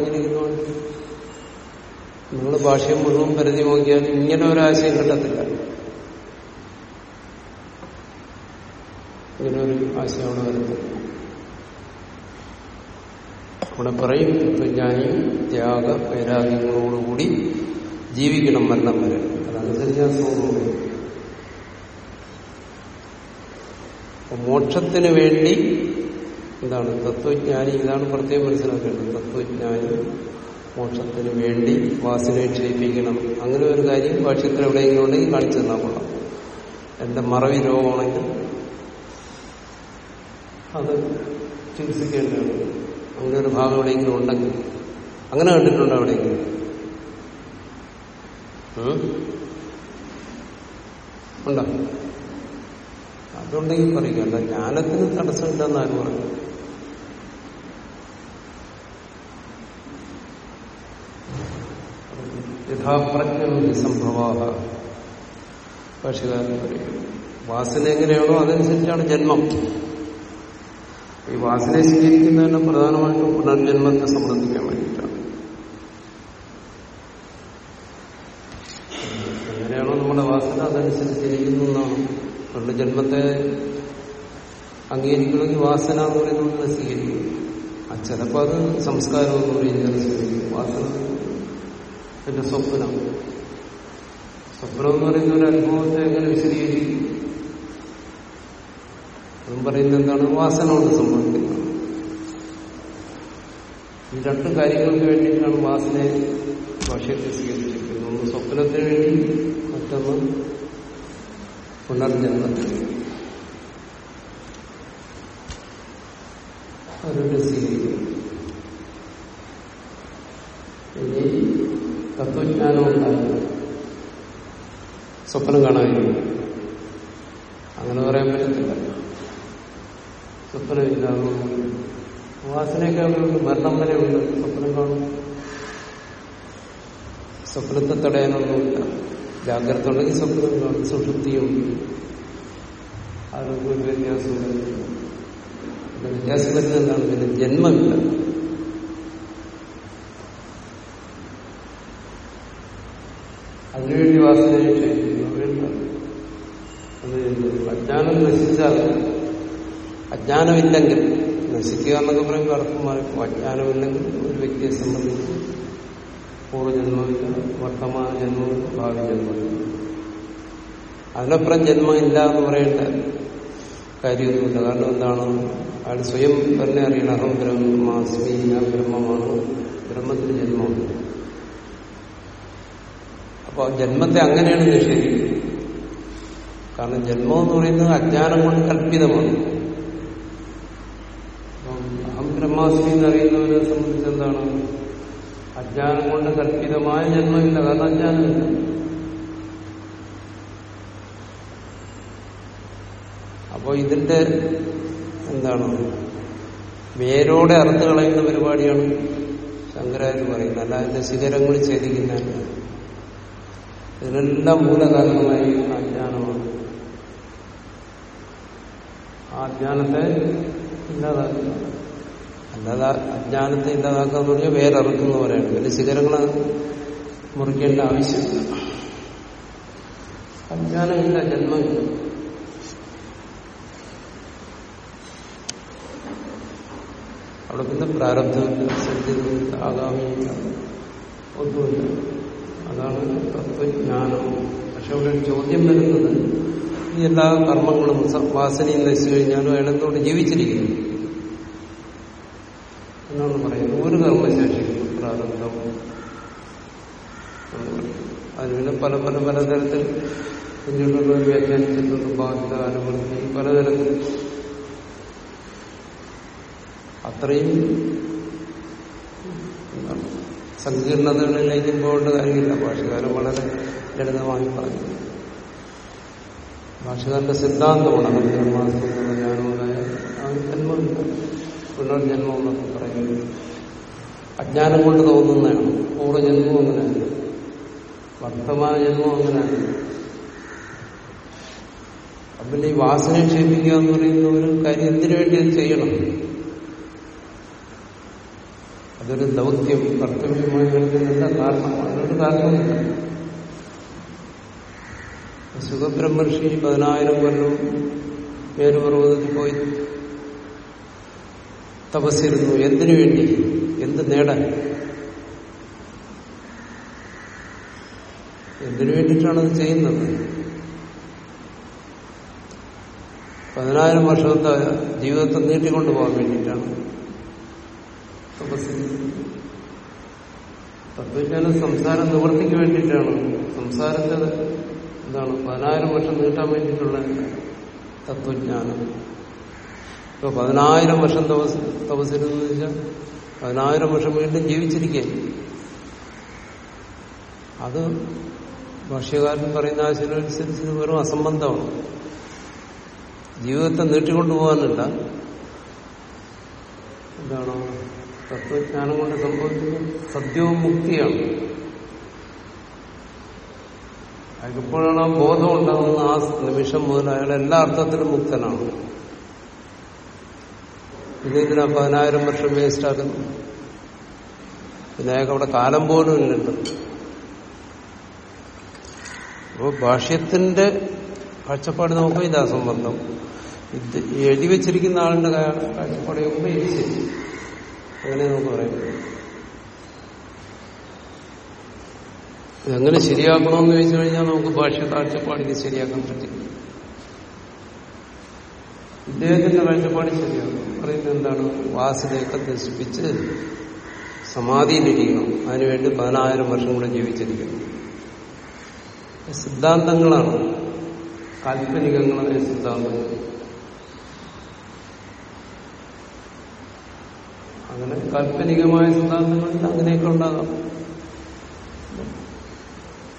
നിങ്ങൾ ഭാഷയെ മുഴുവൻ പരിധി നോക്കിയാൽ ഇങ്ങനെ ഒരാശയം കിട്ടത്തില്ല. ഇങ്ങനെ ഒരു ആശയം അവിടെ വരുന്നില്ല അവിടെ പറയും ജ്ഞാനി ത്യാഗ വൈരാഗ്യങ്ങളോടുകൂടി ജീവിക്കണം മരണം വരെ. ഞാൻ തോന്നുന്നു മോക്ഷത്തിന് വേണ്ടി എന്താണ് തത്വജ്ഞാനി ഇതാണ് പ്രത്യേകം മനസ്സിലാക്കേണ്ടത്. തത്വജ്ഞാനി മോക്ഷത്തിന് വേണ്ടി വാസനയെ ക്ഷയിപ്പിക്കണം. അങ്ങനെ ഒരു കാര്യം ഭാഷ്യത്തിൽ എവിടെയെങ്കിലും ഉണ്ടെങ്കിൽ കാണിച്ചു തന്നാൽ കൊള്ളാം. എന്റെ മറവി രോഗമാണെങ്കിൽ അത് ചികിത്സിക്കേണ്ടതാണ്. അങ്ങനെ ഒരു ഭാഗം എവിടെയെങ്കിലും ഉണ്ടെങ്കിൽ. അങ്ങനെ കണ്ടിട്ടുണ്ടോ എവിടെയെങ്കിലും? ഉണ്ടോ? അതുണ്ടെങ്കിൽ പറയുകയല്ല ജ്ഞാനത്തിന് തടസ്സമില്ലെന്ന് ആരും പറഞ്ഞു? യഥാപ്രജ്ഞം സംഭവാഹ ഭാഷകാരൻ പറയും വാസന എങ്ങനെയാണോ അതനുസരിച്ചാണ് ജന്മം. ഈ വാസനയെ സ്വീകരിക്കുന്നതിന് പ്രധാനമായിട്ടും പുനർജന്മത്തെ സംബന്ധിക്കാൻ വേണ്ടിയിട്ടാണ് എങ്ങനെയാണോ നമ്മുടെ ഇരിക്കുന്നു എന്നാണ് അതുകൊണ്ട് ജന്മത്തെ അംഗീകരിക്കണമെങ്കിൽ വാസന എന്ന് പറയുന്നത് സ്വീകരിക്കും. ആ ചിലപ്പോൾ അത് സംസ്കാരം എന്ന് പറയുന്നത് സ്വീകരിക്കും. വാസന എന്റെ സ്വപ്നം. സ്വപ്നം എന്ന് പറയുന്ന ഒരു അനുഭവത്തെ എങ്ങനെ വിശദീകരിക്കും? അതും പറയുന്നത് എന്താണ്? വാസന കൊണ്ട് സംഭവിക്കുന്നത് ഈ രണ്ട് കാര്യങ്ങൾക്ക് വേണ്ടിയിട്ടാണ് വാസനയെ ഭാഷയത്തെ സ്വീകരിച്ചിരിക്കുന്നത് ഒന്ന് സ്വപ്നത്തിന് വേണ്ടി മറ്റൊന്ന് പുനർജന്മത്തിന് വേണ്ടി അവരുടെ സ്വീകരിക്കുന്നു ഇനി തത്വജ്ഞാനം ഉണ്ടാകും. സ്വപ്നം കാണാതിരിക്കും അങ്ങനെ പറയാൻ പറ്റത്തില്ല. സ്വപ്നമില്ല വാസനയൊക്കെ മരണം വരെ ഉണ്ട്. സ്വപ്നം കാണും. സ്വപ്നത്തെ തടയാനൊന്നുമില്ല ജാഗ്രത ഉണ്ടെങ്കിൽ സ്വപ്നം കാണും സുഷുപ്തിയും ആരോഗ്യ ഒരു പിന്നെ വ്യത്യാസം വരുന്നത് എന്താണ് പിന്നെ ജന്മമില്ല. അതിനുവേണ്ടി വാസന അജ്ഞാനം നശിച്ചാൽ അജ്ഞാനമില്ലെങ്കിൽ നശിക്കുക എന്നൊക്കെ പറയുമ്പോൾ അർത്ഥം മാറിപ്പോ അജ്ഞാനമില്ലെങ്കിൽ ഒരു വ്യക്തിയെ സംബന്ധിച്ച് പൂർവജന്മമില്ല വർത്തമാന ജന്മമില്ല ഭാവി ജന്മമില്ല അതിനപ്പുറം ജന്മം ഇല്ല എന്ന് പറയേണ്ട കാര്യമൊന്നുമില്ല. കാരണം എന്താണ്? അയാൾ സ്വയം തന്നെ അറിയണം. അഹം ബ്രഹ്മാസ്മി ഞാൻ ബ്രഹ്മമാണ്. ബ്രഹ്മത്തിന് ജന്മമുണ്ട്. അപ്പൊ ജന്മത്തെ അങ്ങനെയാണ് നിഷേധിക്കുന്നത് കാരണം ജന്മം എന്ന് പറയുന്നത് അജ്ഞാനം കൊണ്ട് കല്പിതമാണ് അഹം ബ്രഹ്മാസ്മി എന്നറിയുന്നവരെ സംബന്ധിച്ച് എന്താണ് അജ്ഞാനം കൊണ്ട് കൽപ്പിതമായ ജന്മമില്ല. കാരണം അജ്ഞാനമില്ല അപ്പോൾ ഇതിന്റെ എന്താണ്? വേരോടെ അറുത്ത് കളയുന്ന പരിപാടിയാണ് ശങ്കരാചാര്യ പറയുന്നത്. അല്ല അതിന്റെ ശിഖരങ്ങൾ ഛേദിക്കുന്നതല്ല ഇതിനെല്ലാം മൂലകാരണമായി അജ്ഞാനമാണ്. ആ അജ്ഞാനത്തെ ഇല്ലാതാക്കുക. അല്ലാതെ അജ്ഞാനത്തെ ഇല്ലാതാക്കുക എന്ന് പറഞ്ഞാൽ അറുക്കുന്ന പോലെയാണ് പിന്നെ ശിഖരങ്ങൾ മുറിക്കേണ്ട ആവശ്യമില്ല. അജ്ഞാനമില്ല ജന്മമില്ല. അവിടെ പിന്നെ പ്രാരബ്ധമില്ല സഞ്ചിതമില്ല ആഗാമിയില്ല. ഒന്നുമില്ല. അതാണ് തത്വജ്ഞാനം. പക്ഷെ അവിടെ ഒരു ചോദ്യം വരുന്നത് ഈ എല്ലാ കർമ്മങ്ങളും വാസനയും നശിച്ചു കഴിഞ്ഞാലും അയാളെന്തോട് ജീവിച്ചിരിക്കുന്നു എന്നാണ് പറയുന്നത് ഒരു കർമ്മശേഷിക്കും പ്രാരബ്ധം എന്ന് പറയും അതിന് പല പല പലതരത്തിൽ പിന്നീടുള്ള വ്യാഖ്യാനിച്ചിട്ടുണ്ട് ബാധ്യത അനുവൃത്തി പലതരത്തിൽ അത്രയും സങ്കീർണതകളിലേക്ക് പോകേണ്ട കാര്യമില്ല. ഭാഷകാരൻ വളരെ ലളിതമായി പറഞ്ഞു. ഭാഷകാരന്റെ സിദ്ധാന്തമാണ് അനന്തരമാസത്തിലുള്ള ജ്ഞാനമുണ്ടായ ആ ജന്മമില്ല പുനർജന്മം എന്നൊക്കെ പറയുന്നത്. അജ്ഞാനം കൊണ്ട് തോന്നുന്നതാണ്. പൂർവജന്മം അങ്ങനെയല്ല. വർത്തമാന ജന്മം അങ്ങനെയാണ് അപ്പം ഈ വാസന ക്ഷേമിക്കുക എന്ന് പറയുന്ന ഒരു കാര്യം എന്തിനു വേണ്ടി അത് ചെയ്യണം? അതൊരു ദൗത്യം കർത്തവ്യമായി വരുന്നതിനുള്ള കാരണം അതിനൊരു കാരണമില്ല സുഖബ്രഹ്മർഷി പതിനായിരം കൊല്ലം പേരുപർവതത്തിൽ പോയി. തപസ്സിരുന്നു. എന്തിനു വേണ്ടി? എന്ത് നേടാൻ? എന്തിനു വേണ്ടിയിട്ടാണ് അത് ചെയ്യുന്നത്? പതിനായിരം വർഷത്തെ ജീവിതത്തെ നീട്ടിക്കൊണ്ടു പോകാൻ വേണ്ടിയിട്ടാണ്. തത്വജ്ഞാനം സംസാരം നിവർത്തിക്ക് വേണ്ടിയിട്ടാണ്. സംസാരത്തെ എന്താണ് പതിനായിരം വർഷം നീട്ടാൻ വേണ്ടിയിട്ടുള്ള തത്വജ്ഞാനം. ഇപ്പൊ പതിനായിരം വർഷം തപസ് തപസ്സിരുന്ന് വെച്ചാൽ പതിനായിരം വർഷം വീണ്ടും ജീവിച്ചിരിക്കുക അത് ഭാഷ്യകാരൻ പറയുന്ന ആശയമനുസരിച്ച് ഇത് വെറും അസംബന്ധമാണ്. ജീവിതത്തെ നീട്ടിക്കൊണ്ടുപോകാനല്ല. എന്താണ് തത്വജ്ഞാനം കൊണ്ട് സംഭവിക്കുന്നത് സത്യവും മുക്തിയാണ്. അയാൾക്കെപ്പോഴാണ് ആ ബോധം ഉണ്ടാകുന്ന ആ നിമിഷം മുതൽ അയാൾ എല്ലാ അർത്ഥത്തിലും മുക്തനാണ്. ഇതെന്തിനാ ഇതിനാ പതിനായിരം വർഷം വേസ്റ്റാക്കുന്നു. പിന്നെ അയാൾക്ക് അവിടെ കാലം പോലും ഇല്ലല്ലോ അപ്പോൾ ഭാഷ്യത്തിന്റെ കാഴ്ചപ്പാട് നോക്കുമ്പോൾ ഇതാ സംബന്ധം. ഇത് എഴുതി വെച്ചിരിക്കുന്ന ആളിന്റെ കാഴ്ചപ്പാട് നോക്കുമ്പോൾ ഇത് ശരി അങ്ങനെ നമുക്ക് പറയാം. ഇതെങ്ങനെ ശരിയാക്കണമെന്ന് ചോദിച്ചു കഴിഞ്ഞാൽ നമുക്ക് ഭാഷ കാഴ്ചപ്പാട് ഇത് ശരിയാക്കാൻ പറ്റില്ല ഇദ്ദേഹത്തിന്റെ കാഴ്ചപ്പാട് ശരിയാണ് പറയുന്നത് എന്താണ്? വാസനയൊക്കെ നശിപ്പിച്ച് സമാധിയിലിരിക്കണം അതിനുവേണ്ടി പതിനായിരം വർഷം കൂടെ ജീവിച്ചിരിക്കണം സിദ്ധാന്തങ്ങളാണ്. കാൽപ്പനികങ്ങളായ സിദ്ധാന്തങ്ങൾ അങ്ങനെ കാൽപ്പനികമായ സിദ്ധാന്തങ്ങളിൽ അങ്ങനെയൊക്കെ ഉണ്ടാകാം.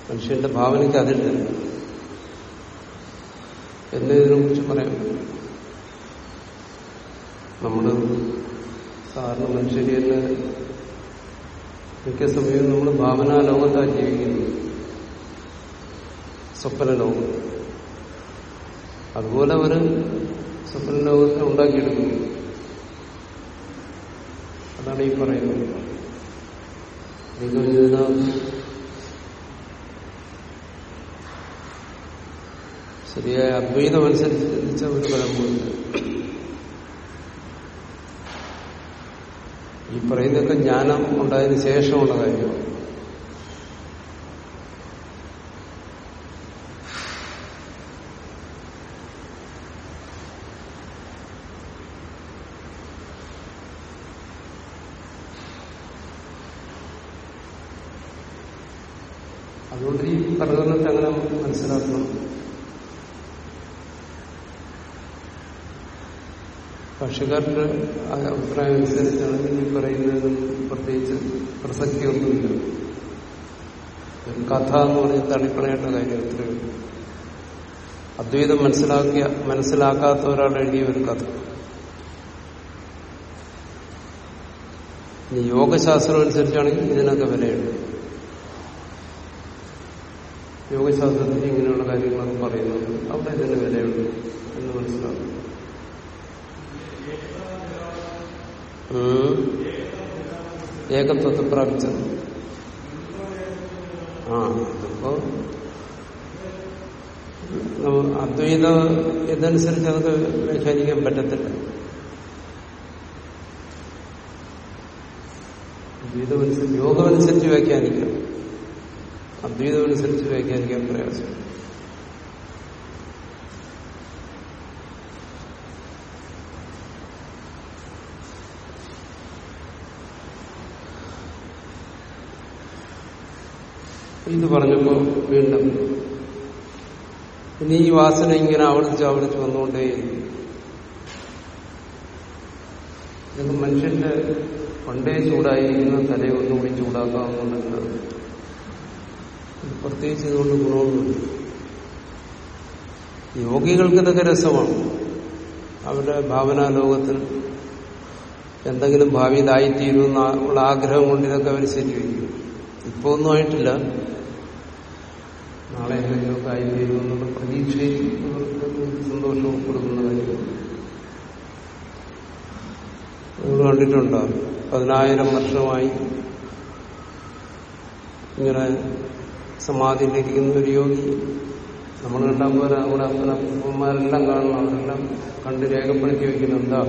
മനുഷ്യന്റെ ഭാവനയ്ക്ക് അതില്ല. എന്നതിനെ കുറിച്ച് പറയാം. നമ്മൾ സാധാരണ മനുഷ്യരെ തന്നെ മിക്ക സമയവും നമ്മൾ ഭാവനാ ലോകത്താണ് ജീവിക്കുന്നത് സ്വപ്ന ലോകം അതുപോലെ അവർ സ്വപ്ന ലോകത്തെ ഉണ്ടാക്കിയെടുക്കുന്നു. അതാണ് ഈ പറയുന്നത്. ശരിയായ അദ്വൈതം അനുസരിച്ച് ചിന്തിച്ച ഒരു ഫലമുണ്ട് ഈ പറയുന്നതൊക്കെ ജ്ഞാനം ഉണ്ടായതിനു ശേഷമുള്ള കാര്യമാണ്. അതുകൊണ്ട് ഈ പ്രകടനത്തെ അങ്ങനെ മനസ്സിലാക്കണം ഭാഷകാരന്റെ അഭിപ്രായം അനുസരിച്ചാണെങ്കിൽ ഈ പറയുന്നതിന് പ്രത്യേകിച്ച് പ്രസക്തിയൊന്നുമില്ല. കഥ എന്ന് പറഞ്ഞ് തള്ളിക്കളയേണ്ട കാര്യം ഇത്രയും അദ്വൈതം മനസ്സിലാക്കിയ മനസ്സിലാക്കാത്ത ഒരാൾ എഴുതിയ ഒരു കഥ. ഇനി യോഗശാസ്ത്രം അനുസരിച്ചാണെങ്കിൽ ഇതിനൊക്കെ വിലയുണ്ട് യോഗശാസ്ത്രത്തിൽ ഇങ്ങനെയുള്ള കാര്യങ്ങളൊക്കെ പറയുന്നുണ്ട് അവിടെ ഇതിന് വിലയുണ്ട് എന്ന് മനസ്സിലാക്കും ഏകത്വത്തെ പ്രാപിച്ചത്. ആ അതിപ്പോ അദ്വൈത ഇതനുസരിച്ച് അതൊക്കെ വ്യാഖ്യാനിക്കാൻ പറ്റത്തില്ല. അദ്വൈതമനുസരിച്ച് യോഗമനുസരിച്ച് വ്യാഖ്യാനിക്കാം. അദ്വൈതമനുസരിച്ച് വ്യാഖ്യാനിക്കാൻ പ്രയാസം. ഇത് പറഞ്ഞപ്പോ വീണ്ടും ഇനി ഈ വാസന ഇങ്ങനെ ആവർത്തിച്ച് ആവർത്തിച്ച് വന്നുകൊണ്ടേ മനുഷ്യന്റെ പണ്ടേ ചൂടായിരിക്കുന്ന തലയെ ഒന്നുകൂടി ചൂടാക്കാവുന്നുണ്ട് പ്രത്യേകിച്ച് ഇതുകൊണ്ട് ഗുണമൊന്നുമില്ല. യോഗികൾക്ക് ഇതൊക്കെ രസമാണ്. അവരുടെ ഭാവനാ ലോകത്തിൽ എന്തെങ്കിലും ഭാവിയിലായിത്തീരുമെന്ന ഉള്ള ആഗ്രഹം കൊണ്ട് ഇതൊക്കെ അവർ ശരിവയ്ക്കും ഇപ്പൊ ഒന്നും ആയിട്ടില്ല. നാളെ എന്തെങ്കിലുമൊക്കെ ആയിത്തീരുമെന്നുള്ള പ്രതീക്ഷയിൽ അവർക്ക് സന്തോഷവും കൊടുക്കുന്ന കാര്യമാണ് നിങ്ങൾ കണ്ടിട്ടുണ്ടോ? പതിനായിരം വർഷമായി ഇങ്ങനെ സമാധിയിലിരിക്കുന്ന ഒരു യോഗി. നമ്മൾ കണ്ടാൽ പോലെ നമ്മുടെ അപ്പനപ്പന്മാരെല്ലാം കാണണം അവരെല്ലാം കണ്ട് രേഖപ്പെടുത്തി വയ്ക്കുന്ന. എന്താ?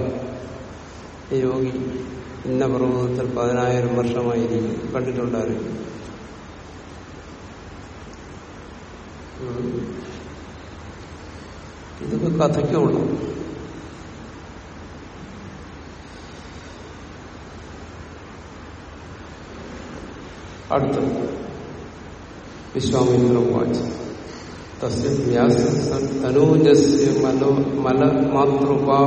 യോഗി ഇന്ന പർവതത്തിൽ പതിനായിരം വർഷമായിരിക്കും. കണ്ടിട്ടുണ്ടായിരുന്നു ഇതൊക്കെ കഥയ്ക്കുള്ളൂ. അടുത്തത്. വിശ്വാമിത്ര വാച്ച് തസ്യ വ്യാസ തനൂജസ്യ മലോ മല മാതൃപാ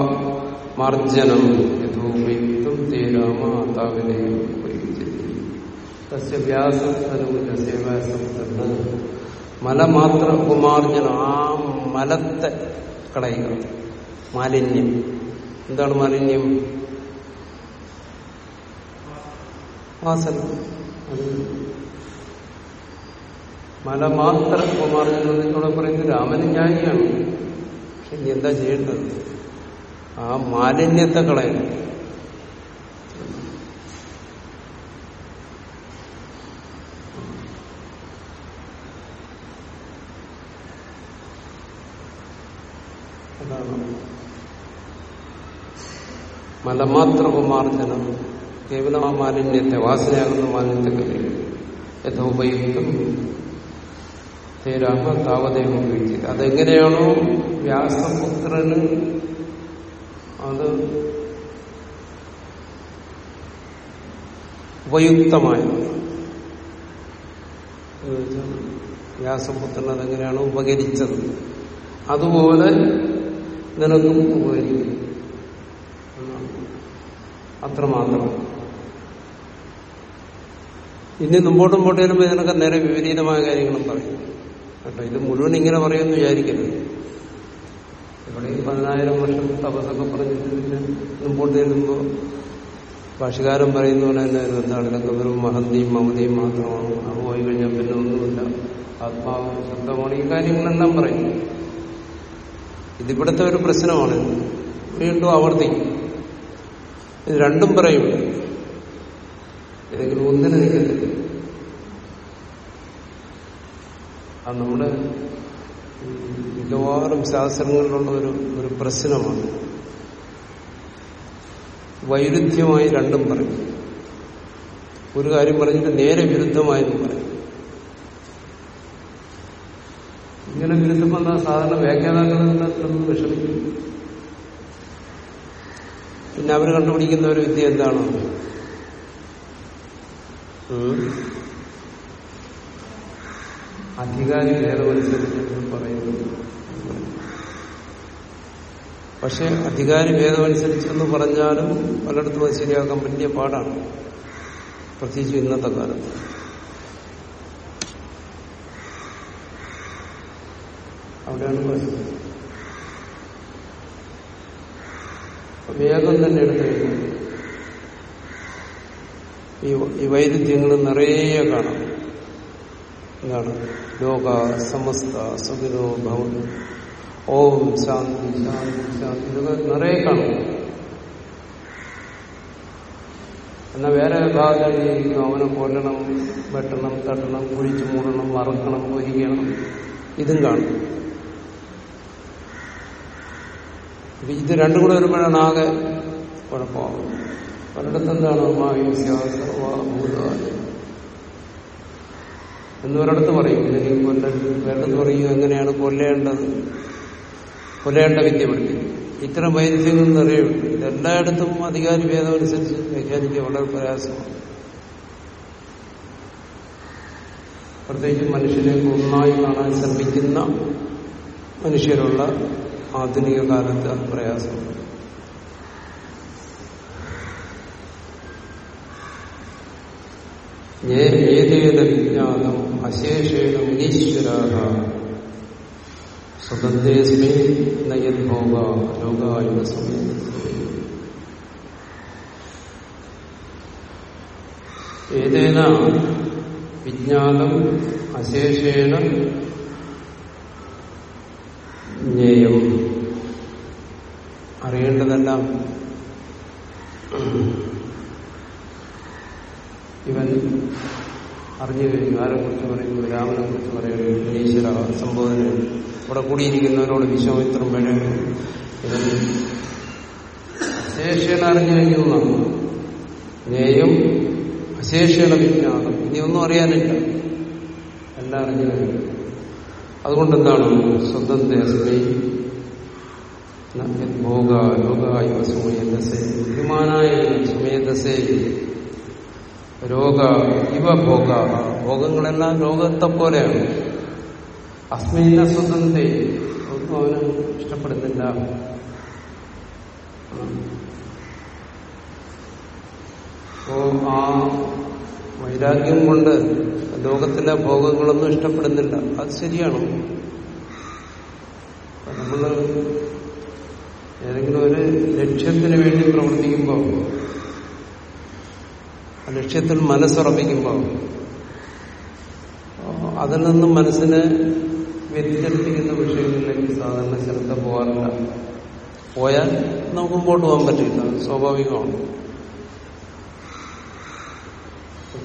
മാർജനം യഥോപയുക്തം തേ രാമ താവിനെയും ഉപയോഗിച്ചിരുന്നു തസ്യ വ്യാസം തനൂജസ്യ വ്യാസം തന്ന് മലമാത്ര ഉപമാർജനം ആ മലത്തെ കളയുക. മാലിന്യം. എന്താണ് മാലിന്യം? വാസന. അത് മലമാത്ര ഉപമാർജനം നിങ്ങളെ പറയുന്നത് രാമന് ജ്ഞാനിയാണ് പക്ഷെ ഇനി എന്താ ചെയ്യേണ്ടത്? ആ മാലിന്യത്തെ കളയണം. മലമാത്ര കുമാർജനം. കേവലം ആ മാലിന്യത്തെ വാസനയാകുന്ന മാലിന്യത്തെ കഴിയും യഥോപയുക്തം. രാമ താവദേവ അതെങ്ങനെയാണോ വ്യാസപുത്രന് അത് ഉപയുക്തമായത്. വ്യാസപുത്രൻ അതെങ്ങനെയാണ് ഉപകരിച്ചത്. അതുപോലെ നിനക്കും ഉപകരിക്കും അത്രമാത്രം. ഇനി മുമ്പോട്ട് വരുമ്പോൾ ഇതിനൊക്കെ നേരെ വിപരീതമായ കാര്യങ്ങളും പറയും. കേട്ടോ ഇത് മുഴുവൻ ഇങ്ങനെ പറയുമെന്ന് വിചാരിക്കരുത്. ഇവിടെ ഈ പതിനായിരം വർഷം തപസ്സൊക്കെ പറഞ്ഞിട്ട് മുമ്പോട്ട് ചെല്ലുമ്പോൾ ഭാഷകാരൻ പറയുന്ന പോലെ തന്നെ എന്താണ് ഇതൊക്കെ വെറും മഹന്തിയും മമതയും മാത്രമാണ് അത് പോയി കഴിഞ്ഞാൽ പിന്നെ ഒന്നുമില്ല. ആത്മാവ് ശബ്ദമാണ്. ഈ കാര്യങ്ങളെല്ലാം പറയും. ഇതിവിടുത്തെ ഒരു പ്രശ്നമാണ്. വീണ്ടും ആവർത്തിക്കും. ഇത് രണ്ടും പറയും ഏതെങ്കിലും ഒന്നിന് നിൽക്കത്തില്ല. അത് നമ്മുടെ മിക്കവാറും ശാസ്ത്രങ്ങളിലുള്ള ഒരു ഒരു പ്രശ്നമാണ്. വൈരുദ്ധ്യമായി രണ്ടും പറയും. ഒരു കാര്യം പറഞ്ഞിട്ട് നേരെ വിരുദ്ധമായെന്ന് പറയും. ഇങ്ങനെ വിരുദ്ധം വന്നാൽ സാധാരണ വ്യാഖ്യാതാക്കളെല്ലാം വിഷമിക്കും. പിന്നെ അവർ കണ്ടുപിടിക്കുന്ന ഒരു വിദ്യ എന്താണ്? അധികാരി ഭേദമനുസരിച്ച് പറയുന്നു. പക്ഷെ അധികാരി ഭേദമനുസരിച്ചെന്ന് പറഞ്ഞാലും പലയിടത്തും അത് ശരിയാക്കാൻ വലിയ പാടാണ്. പ്രത്യേകിച്ച് ഇന്നത്തെ കാലത്ത്. അവിടെയാണ് പ്രശ്നം. വേഗം തന്നെ എടുത്തു കഴിഞ്ഞു ഈ ഈ വൈരുദ്ധ്യങ്ങൾ നിറയെ കാണാം. എന്താണ് ലോക സമസ്ത സുഖിതോ ഭവൻ ഓം ശാന്തി ശാന്തി ശാന്തി. ഇതൊക്കെ നിറയെ കാണും. എന്നാൽ വേറെ ഭാഗത്തായിരിക്കും അവനെ കൊല്ലണം വെട്ടണം തട്ടണം കുഴിച്ചു മൂടണം മറക്കണം പൊരിക്കണം ഇതും കാണും. ഇത് രണ്ടും കൂടെ വരുമ്പോഴാണ് ആകെ കുഴപ്പമാകും മാവിശ്വാസ എന്താണ്? സർവഭൂതാലയം എന്ന് ഒരിടത്ത് പറയും ഇതിനെ കൊല്ല വേണ്ടെന്ന് പറയും എങ്ങനെയാണ് കൊല്ലേണ്ടത്? കൊല്ലേണ്ട വിദ്യ പഠിക്കും ഇത്തരം വൈദ്യങ്ങൾ നിറയുണ്ട് ഇതെല്ലായിടത്തും അധികാരി ഭേദമനുസരിച്ച് വ്യാഖ്യാനിക്കുക വളരെ പ്രയാസമാണ്. പ്രത്യേകിച്ച് മനുഷ്യനെ ഒന്നായി കാണാൻ ശ്രമിക്കുന്ന മനുഷ്യരുള്ള ആധുനിക കാലത്ത് അത് ഏത് ഏതേന വിജ്ഞാനം അശേഷേണ മുനീശ്വരാഹ സ്വതന്ത്രേസ്മേ നയദ്ഭോഗ ലോകായുധ സമയം. ഏതേന വിജ്ഞാനം അശേഷേണ ജ്ഞേയം അറിയേണ്ടതെല്ലാം ഇവൻ അറിഞ്ഞു കഴിഞ്ഞു ആരെ കുറിച്ച് പറയുന്നു? രാമനെ കുറിച്ച് പറയുന്നു. ഈശ്വര സംബോധന. ഇവിടെ കൂടിയിരിക്കുന്നവരോട് വിശ്വാമിത്രം വേണമെങ്കിൽ അശേഷേണ അറിഞ്ഞു കഴിഞ്ഞു എന്നാണ്. ജ്ഞേയം അശേഷേണ വിജ്ഞാനം ഇനി ഒന്നും അറിയാനില്ല. എല്ലാം അറിഞ്ഞു കഴിഞ്ഞു അതുകൊണ്ട് എന്താണ് അസ്മൈ ഭോഗ ലോകായ സുമയദസേ ബുദ്ധിമാനായ സുമയദസേ രോഗ ഇവ ഭോഗ ഭോഗങ്ങളെല്ലാം രോഗത്തെ പോലെയാണ് അസ്മീന സ്വതന്ത്ര ഒന്നും അവന് ഇഷ്ടപ്പെടുന്നില്ല. അപ്പോ ആ വൈരാഗ്യം കൊണ്ട് ലോകത്തിലെ ഭോഗങ്ങളൊന്നും ഇഷ്ടപ്പെടുന്നില്ല. അത് ശരിയാണ്? നമ്മൾ ഏതെങ്കിലും ഒരു ലക്ഷ്യത്തിന് വേണ്ടി പ്രവർത്തിക്കുമ്പോൾ ലക്ഷ്യത്തിൽ മനസ്സുറപ്പിക്കുമ്പോൾ അതിൽ നിന്നും മനസ്സിനെ വ്യതിചലിപ്പിക്കുന്ന വിഷയങ്ങളിലേക്ക് സാധാരണ ശ്രദ്ധ പോകാറില്ല. പോയാൽ നമുക്ക് മുമ്പോട്ട് പോകാൻ പറ്റില്ല സ്വാഭാവികമാണ്.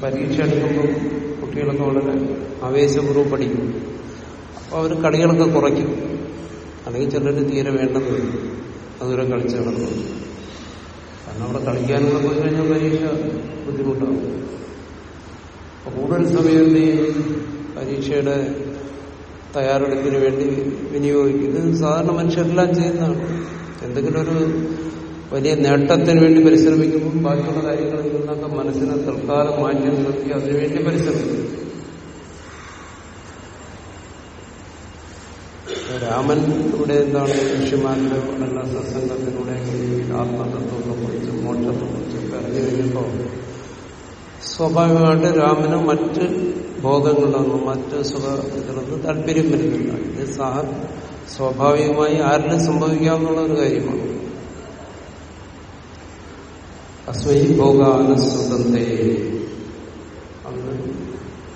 പരീക്ഷ എടുക്കുമ്പോൾ കുട്ടികളൊക്കെ വളരെ ആവേശപൂർവം പഠിക്കും. അപ്പോൾ അവർ കളികളൊക്കെ കുറയ്ക്കും. അല്ലെങ്കിൽ ചിലർ തീരെ വേണ്ടെന്ന് വരും അതുവരെ കളിച്ചു കാരണം അവിടെ കളിക്കാനുള്ള പോയി കഴിഞ്ഞാൽ പരീക്ഷ ബുദ്ധിമുട്ടാവും അപ്പൊ കൂടുതൽ സമയം പരീക്ഷയുടെ തയ്യാറെടുപ്പിന് വേണ്ടി വിനിയോഗിക്കും. ഇത് സാധാരണ മനുഷ്യരെല്ലാം ചെയ്യുന്നതാണ്. എന്തെങ്കിലും ഒരു വലിയ നേട്ടത്തിന് വേണ്ടി പരിശ്രമിക്കുമ്പോൾ ബാക്കിയുള്ള കാര്യങ്ങളിൽ നിന്നൊക്കെ മനസ്സിനെ തൽക്കാലം മാറ്റി നിർത്തി അതിനുവേണ്ടി പരിശ്രമിക്കും. രാമൻ ഇവിടെ എന്താണ് ഋഷിമാരുടെ ഉള്ള സത്സംഗത്തിലൂടെ ആത്മതത്വത്തെ കുറിച്ച് മോക്ഷത്തെ അറിഞ്ഞു കഴിഞ്ഞപ്പോൾ സ്വാഭാവികമായിട്ട് രാമന് മറ്റ് ഭോഗങ്ങളൊന്നും മറ്റ് സുഖ താല്പര്യം വരുന്നില്ല. ഇത് സഹ സ്വാഭാവികമായി ആരിലും സംഭവിക്കാവുന്ന ഒരു കാര്യമാണ്. അസ്വൈ ഭോഗാനുസ്വതന്തേ അന്ന്